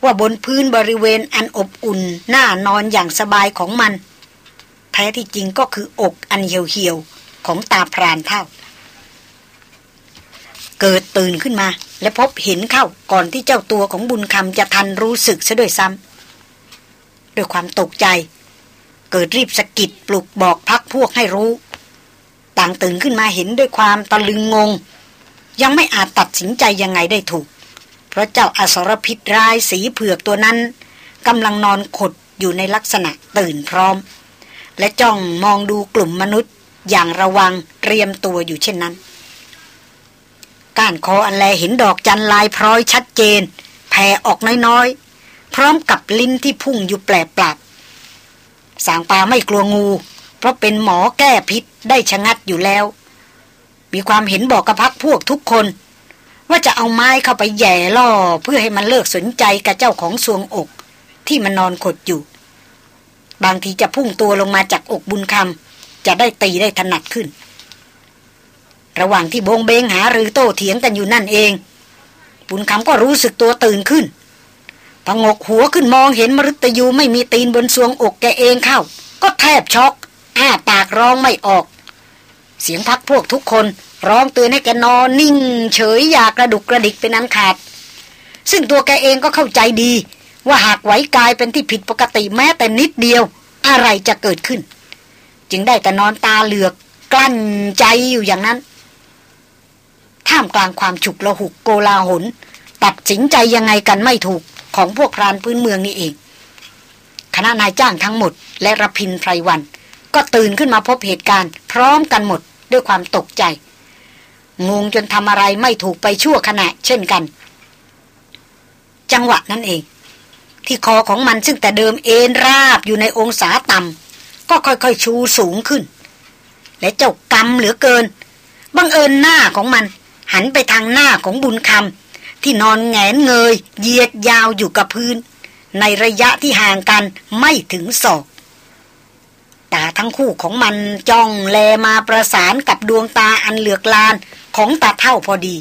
ว่าบนพื้นบริเวณอันอบอุ่นหน่านอนอย่างสบายของมัน แท้ที่จริงก็คืออกอันเหี่ยวๆ ของตาพรานเท่า เกิดตื่นขึ้นมา และพบเห็นเข้าก่อนที่เจ้าตัวของบุญคำจะทันรู้สึกซะด้วยซ้ำด้วยความตกใจ เกิดรีบสกิดปลุกบอกพักพวกให้รู้ ต่างตื่นขึ้นมาเห็นด้วยความตะลึงงง ยังไม่อาจตัดสินใจยังไงได้ถูก เพราะเจ้าอสรพิษรายสีเผือกตัวนั้นกำลังนอนขดอยู่ในลักษณะตื่นพร้อม และจ้องมองดูกลุ่มมนุษย์ อย่างระวังเตรียมตัวอยู่เช่นนั้น ก้านคออันแลเห็นดอกจันลายพร้อยชัดเจนแผ่ออกน้อยๆ พร้อมกับลิ้นที่พุ่งอยู่แปลบปรับสางปาไม่กลัวงู เพราะเป็นหมอแก้พิษได้ชะงัดอยู่แล้ว มีความเห็นบอกกับพักพวกทุกคน ว่าจะเอาไม้เข้าไปแย่ล่อเพื่อให้มันเลิกสนใจกับเจ้าของสวงอก ที่มันนอนขดอยู่ บางทีจะพุ่งตัวลงมาจากอกบุญคำ จะได้ตีได้ถนัดขึ้น ระหว่างที่บงเบงหาหรือโต้เถียงกันอยู่นั่นเอง บุญคำก็รู้สึกตัวตื่นขึ้นพงกหัวขึ้นมองเห็นมรุตยูไม่มีตีนบนสวงอกแกเองเข้า ก็แทบช็อก อ้าปากร้องไม่ออก เสียงพักพวกทุกคนร้องเตือนให้แกนอนนิ่ง เฉยอยากระดุกกระดิกเป็นอันขาด ซึ่งตัวแกเองก็เข้าใจดี ว่าหากไหวกายเป็นที่ผิดปกติแม้แต่นิดเดียว อะไรจะเกิดขึ้น จึงได้แต่นอนตาเหลือก กลั้นใจอยู่อย่างนั้น ท่ามกลางความฉุกละหุกโกลาหลตัดสินใจยังไงกันไม่ถูกของพวกพรานพื้นเมืองนี่เอง คณะนายจ้างทั้งหมด และรพินไพรวัน ก็ตื่นขึ้นมาพบเหตุการณ์ พร้อมกันหมดด้วยความตกใจ งงจนทำอะไรไม่ถูกไปชั่วขณะ เช่นกัน จังหวะนั้นเอง ที่คอของมันซึ่งแต่เดิมเอ็นราบอยู่ในองศาต่ำ ก็ค่อยๆชูสูงขึ้น และเจ้ากรรมเหลือเกิน บังเอิญหน้าของมัน หันไปทางหน้าของบุญคำที่นอนแงนเงยเหยียดยาวอยู่กับพื้น ในระยะที่ห่างกันไม่ถึงศอกตาทั้งคู่ของมันจ้องแลมาประสานกับดวงตาอันเหลือกลานของตาเท่าพอดี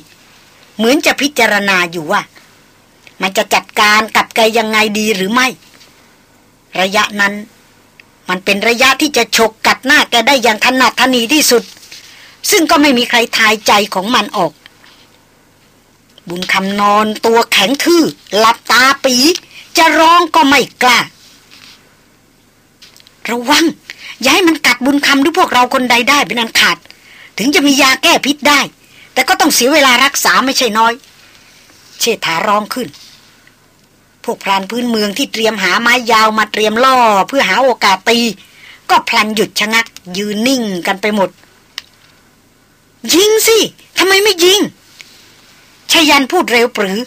เหมือนจะพิจารณาอยู่ว่า มันจะจัดการกับแกยังไงดีหรือไม่ ระยะนั้น มันเป็นระยะที่จะฉกกัดหน้าแกได้อย่างถนัดทนีที่สุด ซึ่งก็ไม่มีใครทายใจของมันออก บุญคำนอนตัวแข็งทื่อหลับตาปี จะร้องก็ไม่กล้า ระวัง อย่าให้มันกัดบุญคำหรือพวกเราคนใดได้เป็นอันขาด ถึงจะมียาแก้พิษได้ แต่ก็ต้องเสียเวลารักษาไม่ใช่น้อย เชษฐาร้องขึ้น พวกพรานพื้นเมืองที่เตรียมหาไม้ยาวมาเตรียมล่อเพื่อหาโอกาสตี ก็พลันหยุดชะงัก ยืนนิ่งกันไปหมด ยิงสิทำไมไม่ยิงชยันพูดเร็วปรือ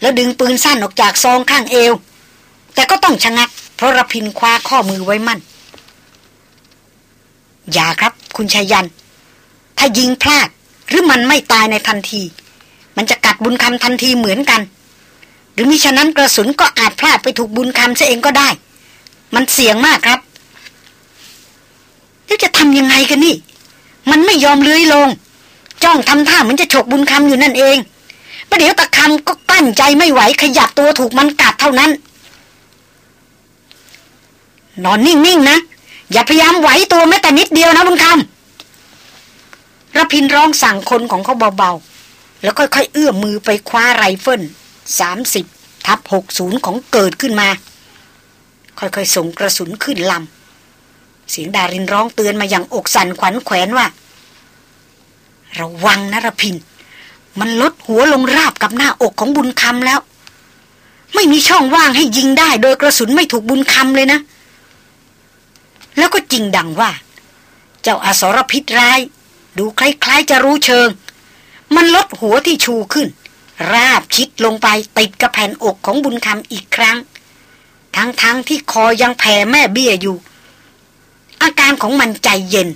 แล้วดึงปืนสั้นออกจากซองข้างเอว แต่ก็ต้องชะงัก เพราะรพินคว้าข้อมือไว้มั่น อย่าครับ คุณชยัน ถ้ายิงพลาดหรือมันไม่ตายในทันที มันจะกัดบุญคำทันทีเหมือนกัน หรือมิฉะนั้นกระสุนก็อาจพลาดไปถูกบุญคำซะเองก็ได้ มันเสี่ยงมากครับแล้วจะทำยังไงกันนี่ มันไม่ยอมเลื้อยลง จ้องทำท่าเหมือนจะฉกบุญคำอยู่นั่นเองประเดี๋ยวตะคำก็กั้นใจไม่ไหวขยับตัวถูกมันกัดเท่านั้น นอนนิ่งๆนะอย่าพยายามไหวตัวแม้แต่นิดเดียวนะบุญคำระพินร้องสั่งคนของเขาเบาๆ แล้วค่อยๆ เอื้อมมือไปคว้าไรเฟิล สามสิบทับหกศูนย์ของเกิดขึ้นมา ค่อยๆส่งกระสุนขึ้นลำเสียงดารินร้องเตือนมาอย่างอกสั่นขวัญแขวนว่า ระวังนะรพิน มันลดหัวลงราบกับหน้าอกของบุญคำแล้ว ไม่มีช่องว่างให้ยิงได้โดยกระสุนไม่ถูกบุญคำเลยนะ แล้วก็จริงดังว่า เจ้าอาสรพิษร้าย ดูคล้ายๆจะรู้เชิง มันลดหัวที่ชูขึ้น ราบชิดลงไปติดกับแผ่นอกของบุญคำอีกครั้ง ทั้งๆทที่คอยังแผ่แม่เบี้ยอยู่ อาการของมันใจเย็น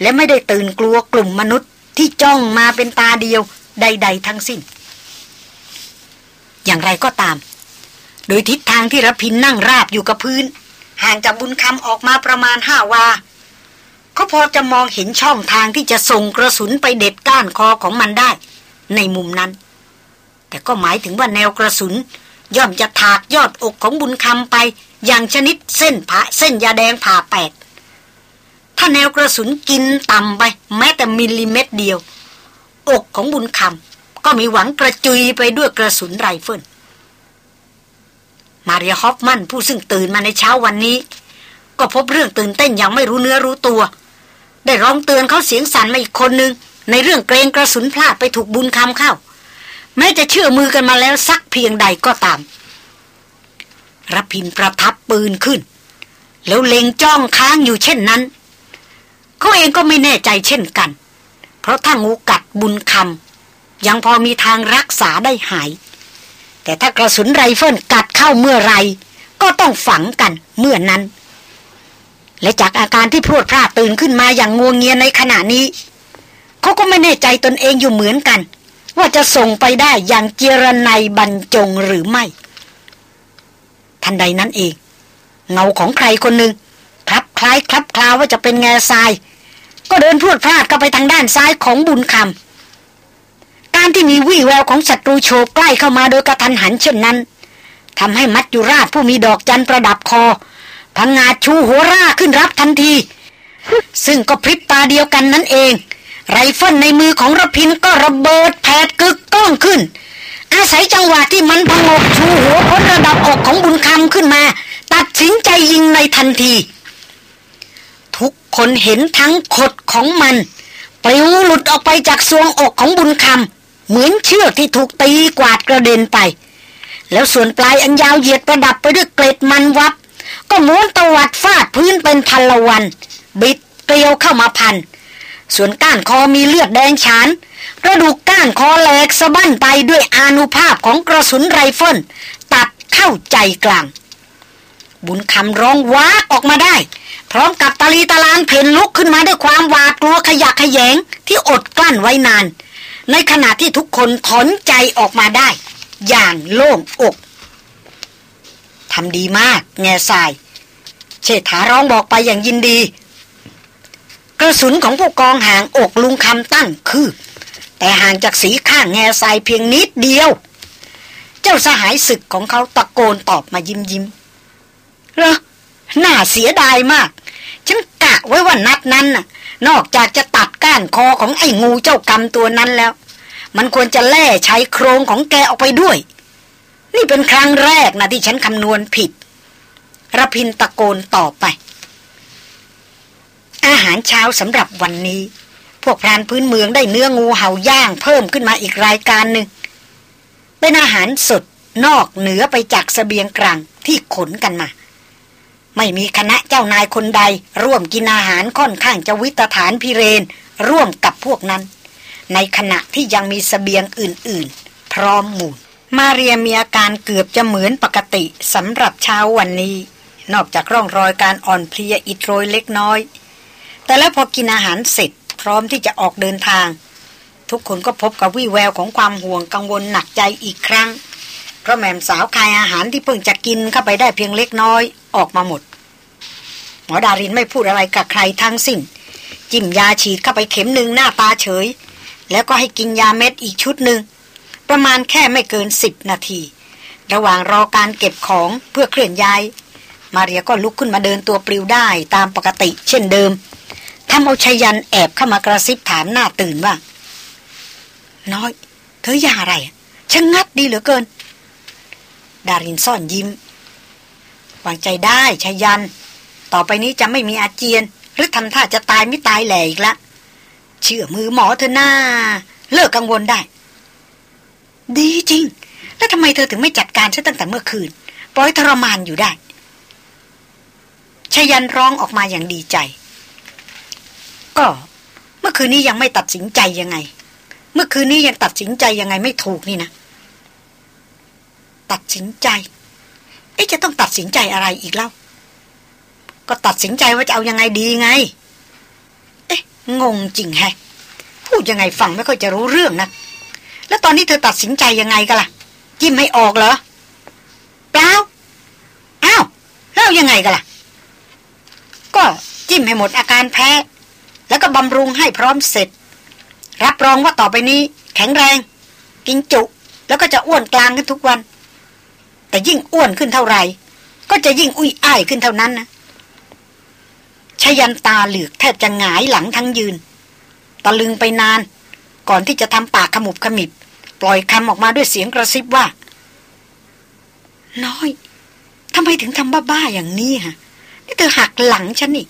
และไม่ได้ตื่นกลัวกลุ่มมนุษย์ที่จ้องมาเป็นตาเดียวใด ๆ ทั้งสิ้น อย่างไรก็ตาม โดยทิศทางที่รพินนั่งราบอยู่กับพื้น ห่างจากบุญคำออกมาประมาณห้าวาเขาพอจะมองเห็นช่องทางที่จะส่งกระสุนไปเด็ดก้านคอของมันได้ ในมุมนั้น แต่ก็หมายถึงว่าแนวกระสุน ย่อมจะถากยอดอกของบุญคำไป อย่างชนิดเส้นผ่าเส้นยาแดงผ่าแปด ถ้าแนวกระสุนกินต่ำไป แม้แต่มิลลิเมตรเดียว อกของบุญคำก็มีหวังกระจุยไปด้วยกระสุนไรเฟิลมาเรียฮอฟมันผู้ซึ่งตื่นมาในเช้าวันนี้ ก็พบเรื่องตื่นเต้นอย่างไม่รู้เนื้อรู้ตัว ได้ร้องเตือนเขาเสียงสั่นมาอีกคนหนึ่งในเรื่องเกรงกระสุนพลาดไปถูกบุญคำเข้า แม้จะเชื่อมือกันมาแล้วสักเพียงใดก็ตามรพินประทับปืนขึ้น แล้วเล็งจ้องค้างอยู่เช่นนั้น เขาเองก็ไม่แน่ใจเช่นกัน เพราะถ้างูกัดบุญคำยังพอมีทางรักษาได้หาย แต่ถ้ากระสุนไรเฟิลกัดเข้าเมื่อไร ก็ต้องฝังกันเมื่อนั้น และจากอาการที่พรวดพลาดตื่นขึ้นมาอย่างงวงเงียในขณะนี้ เขาก็ไม่แน่ใจตนเองอยู่เหมือนกัน ว่าจะส่งไปได้อย่างเจรไนบรรจงหรือไม่ ทันใดนั้นเอง เงาของใครคนหนึ่งคลับคล้ายคลับคลาว่าจะเป็นแง่ทราย ก็เดินพรวดพราดเข้าไปทางด้านซ้ายของบุญคำการที่มีวี่แววของศัตรูโฉบใกล้เข้ามาโดยกะทันหันเช่นนั้นทำให้มัจจุราชผู้มีดอกจันประดับคอผงาดชูหัวร่าขึ้นรับทันที ซึ่งก็พริบตาเดียวกันนั่นเอง ไรเฟิลในมือของรพินก็ระเบิดแผดกึกก้องขึ้น อาศัยจังหวะที่มันพงกชูหัวพ้นระดับอกของบุญคำขึ้นมา ตัดสินใจยิงในทันที ทุกคนเห็นทั้งขดของมันปลิวหลุดออกไปจากซวงอกของบุญคำเหมือนเชือกที่ถูกตีกวาดกระเด็นไป แล้วส่วนปลายอันยาวเหยียดประดับไปด้วยเกล็ดมันวับ ก็ม้วนตวัดฟาดพื้นเป็นพันละวัน บิดเกลียวเข้ามาพัน ส่วนก้านคอมีเลือดแดงฉานกระดูกก้านคอแหลกสะบั้นไปด้วยอานุภาพของกระสุนไรเฟิลตัดเข้าใจกลาง บุญคำร้องว้าออกมาได้ พร้อมกับตาลีตาลานเพ่นลุกขึ้นมาด้วยความหวาดกลัวขยะขยงที่อดกลั้นไว้นาน ในขณะที่ทุกคนถอนใจออกมาได้ อย่างโล่งอกทำดีมาก แง่ทราย เชษฐาร้องบอกไปอย่างยินดี กระสุนของผู้กองห่างอกลุงคำตั้งคือ แต่ห่างจากสีข้างแง่ทรายเพียงนิดเดียว เจ้าสหายศึกของเขาตะโกนตอบมายิ้มยิ้มเหรอน่าเสียดายมาก ฉันกะไว้ว่านัดนั้นน่ะ นอกจากจะตัดก้านคอของไอ้งูเจ้ากรรมตัวนั้นแล้ว มันควรจะแล่ใช้โครงของแกออกไปด้วย นี่เป็นครั้งแรกนะที่ฉันคำนวณผิดรพินตะโกนตอบไป อาหารเช้าสำหรับวันนี้ พวกพรานพื้นเมืองได้เนื้องูเห่าย่างเพิ่มขึ้นมาอีกรายการหนึ่ง เป็นอาหารสดนอกเหนือไปจากสเสบียงกลางที่ขนกันมา ไม่มีคณะเจ้านายคนใด ร่วมกินอาหารค่อนข้างจะวิตฐานพิเรน ร่วมกับพวกนั้น ในขณะที่ยังมีสเสบียงอื่น ๆ พร้อมหมู่มาเรียมีอาการเกือบจะเหมือนปกติสำหรับเช้าวันนี้ นอกจากร่องรอยการอ่อนเพลียอิดโรยเล็กน้อย แต่แล้วพอกินอาหารเสร็จพร้อมที่จะออกเดินทาง ทุกคนก็พบกับวิแววของความห่วงกังวลหนักใจอีกครั้ง เพราะแม่มสาวคายอาหารที่เพิ่งจะกินเข้าไปได้เพียงเล็กน้อยออกมาหมด หมอดารินไม่พูดอะไรกับใครทั้งสิ้น จิ้มยาฉีดเข้าไปเข็มหนึ่งหน้าตาเฉย แล้วก็ให้กินยาเม็ดอีกชุดหนึ่งประมาณแค่ไม่เกินสิบนาที ระหว่างรอการเก็บของเพื่อเคลื่อนย้าย มาเรียก็ลุกขึ้นมาเดินตัวปลิวได้ตามปกติเช่นเดิม ทำเอาชยันแอบเข้ามากระซิบถามหน้าตื่นว่า น้อย เธอยาอะไรช่างงัดดีเหลือเกิน ดารินซ่อนยิ้มวางใจได้ชยัน ต่อไปนี้จะไม่มีอาเจียน หรือทำท่าจะตายไม่ตายแหลอีกละ เชื่อมือหมอเธอหน้า เลิกกังวลได้ ดีจริง แล้วทำไมเธอถึงไม่จัดการฉันตั้งแต่เมื่อคืน ปล่อยทรมานอยู่ได้ชยันร้องออกมาอย่างดีใจ ก็ เมื่อคืนนี้ยังไม่ตัดสินใจยังไง เมื่อคืนนี้ยังตัดสินใจยังไงไม่ถูกนี่นะ ตัดสินใจ เอ๊ะจะต้องตัดสินใจอะไรอีกเล่า ก็ตัดสินใจว่าจะเอายังไงดีไง เอ๊ะงงจริงแฮะพูดยังไงฟังไม่ค่อยจะรู้เรื่องนะแล้วตอนนี้เธอตัดสินใจยังไงกันล่ะ จิ้มให้ออกเหรอเปล่าอ้าวแล้วยังไงกันล่ะ ก็จิ้มให้หมดอาการแพ้ แล้วก็บำรุงให้พร้อมเสร็จ รับรองว่าต่อไปนี้ แข็งแรง กินจุ แล้วก็จะอ้วนกลางขึ้นทุกวัน แต่ยิ่งอ้วนขึ้นเท่าไหร่ ก็จะยิ่งอุ้ยอ้ายขึ้นเท่านั้นนะชยันตาเหลือกแทบจะหงายหลังทั้งยืน ตะลึงไปนาน ก่อนที่จะทำปากขมุบขมิบ ปล่อยคำออกมาด้วยเสียงกระซิบว่า น้อยทำไมถึงทำบ้าๆอย่างนี้ฮะนี่เธอหักหลังฉันนี่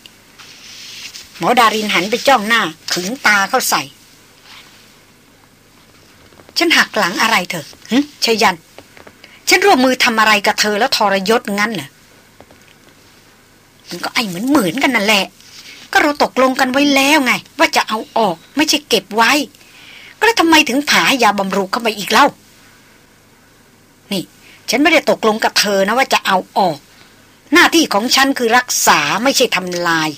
หมอดารินหันไปจ้องหน้า ขึงตาเข้าใส่ ฉันหักหลังอะไรเธอฮึชยัน ฉันร่วมมือทำอะไรกับเธอแล้วทรยศงั้นเหรอมันก็ไอเหมือนเหมือนกันนั่นแหละ ก็เราตกลงกันไว้แล้วไง ว่าจะเอาออกไม่ใช่เก็บไว้ ก็แล้วทำไมถึงผายาบำรุงเข้ามาอีกเล่า นี่ ฉันไม่ได้ตกลงกับเธอนะว่าจะเอาออก หน้าที่ของฉันคือรักษาไม่ใช่ทำลาย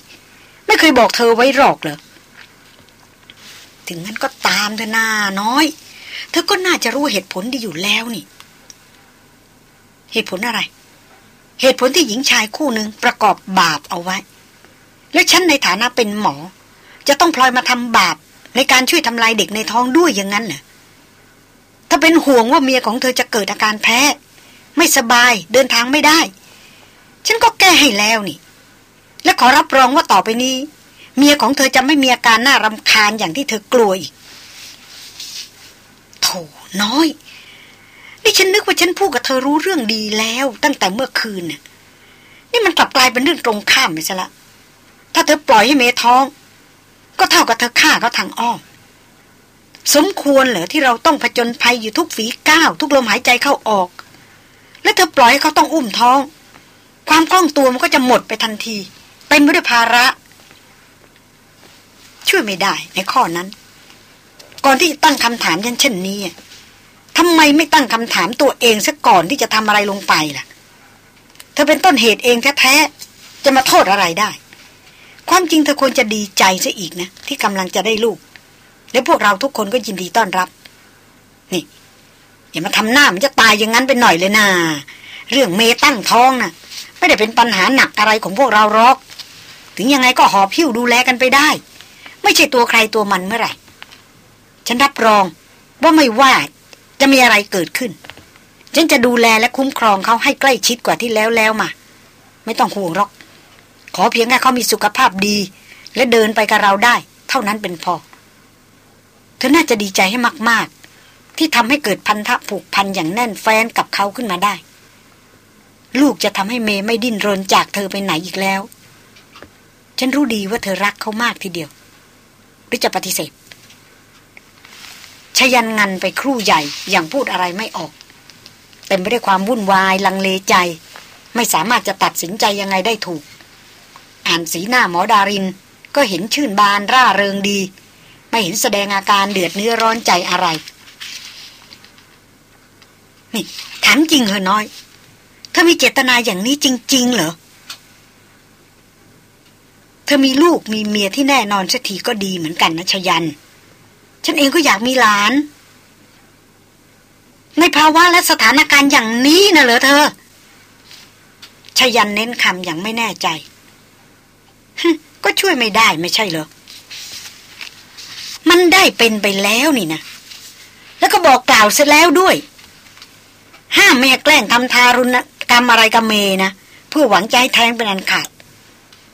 ไม่เคยบอกเธอไว้หรอกเหรอ ถึงงั้นก็ตามเธอหน้าน้อย เธอก็น่าจะรู้เหตุผลดีอยู่แล้วนี่ เหตุผลอะไร เหตุผลที่หญิงชายคู่หนึ่งประกอบบาปเอาไว้ และฉันในฐานะเป็นหมอ จะต้องพลอยมาทำบาปในการช่วยทำลายเด็กในท้องด้วยอย่างนั้นเหรอถ้าเป็นห่วงว่าเมียของเธอจะเกิดอาการแพ้ ไม่สบายเดินทางไม่ได้ ฉันก็แก้ให้แล้วนี่ และขอรับรองว่าต่อไปนี้ เมียของเธอจะไม่มีอาการน่ารำคาญอย่างที่เธอกลัวอีกโถน้อย นี่ฉันนึกว่าฉันพูดกับเธอรู้เรื่องดีแล้ว ตั้งแต่เมื่อคืนน่ะ นี่มันกลับกลายเป็นเรื่องตรงข้ามไปซะละถ้าเธอปล่อยให้เมท้อง ก็เท่ากับเธอฆ่าเขาทางอ้อมสมควรเหรอที่เราต้องผจญภัยอยู่ทุกฝีก้าว ทุกลมหายใจเข้าออก และเธอปล่อยให้เขาต้องอุ้มท้อง ความคล่องตัวมันก็จะหมดไปทันที เต็มไปด้วยภาระ ช่วยไม่ได้ในข้อนั้น ก่อนที่จะตั้งคำถามยันเช่นนี้ทำไมไม่ตั้งคำถามตัวเองซะก่อนที่จะทำอะไรลงไปล่ะ เธอเป็นต้นเหตุเองแท้ๆจะมาโทษอะไรได้ ความจริงเธอควรจะดีใจซะอีกนะ ที่กำลังจะได้ลูก และพวกเราทุกคนก็ยินดีต้อนรับ นี่อย่ามาทำหน้ามันจะตายอย่างนั้นไปหน่อยเลยนะเรื่องเมตั้งท้องนะ่ะ ไม่ได้เป็นปัญหาหนักอะไรของพวกเราหรอก ถึงยังไงก็หอพิ้วดูแลกันไปได้ ไม่ใช่ตัวใครตัวมันเมื่อไหร่ ฉันรับรองว่าไม่ว่าจะมีอะไรเกิดขึ้น ฉันจะดูแลและคุ้มครองเขาให้ใกล้ชิดกว่าที่แล้วแล้วมา ไม่ต้องห่วงหรอก ขอเพียงแค่เขามีสุขภาพดี และเดินไปกับเราได้ เท่านั้นเป็นพอ เธอน่าจะดีใจให้มาก ๆ ที่ทำให้เกิดพันธะผูกพันอย่างแน่นแฟนกับเขาขึ้นมาได้ ลูกจะทำให้เมย์ไม่ดิ้นรนจากเธอไปไหนอีกแล้ว ฉันรู้ดีว่าเธอรักเขามากทีเดียว หรือจะปฏิเสธชยันงันไปครู่ใหญ่อย่างพูดอะไรไม่ออกเต็มไปด้วยความวุ่นวายลังเลใจ ไม่สามารถจะตัดสินใจยังไงได้ถูก อ่านสีหน้าหมอดาริน ก็เห็นชื่นบานร่าเริงดี ไม่เห็นแสดงอาการเดือดเนื้อร้อนใจอะไร นี่ถามจริงเหรอน้อยเธอมีเจตนาอย่างนี้จริง ๆ เหรอ เธอมีลูกมีเมียที่แน่นอนสักทีก็ดีเหมือนกันนะชยัน ฉันเองก็อยากมีหลาน ในภาวะและสถานการณ์อย่างนี้นะเหรอเธอชยันเน้นคำอย่างไม่แน่ใจก็ช่วยไม่ได้ไม่ใช่เหรอ มันได้เป็นไปแล้วนี่นะ แล้วก็บอกกล่าวเสร็จแล้วด้วย ห้ามแม่แกล้งทำทารุณกรรมอะไรกับเมนะ เพื่อหวังใจแทงเป็นอันขาด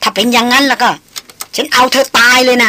ถ้าเป็นอย่างนั้นแล้วก็ ฉันเอาเธอตายเลยนะ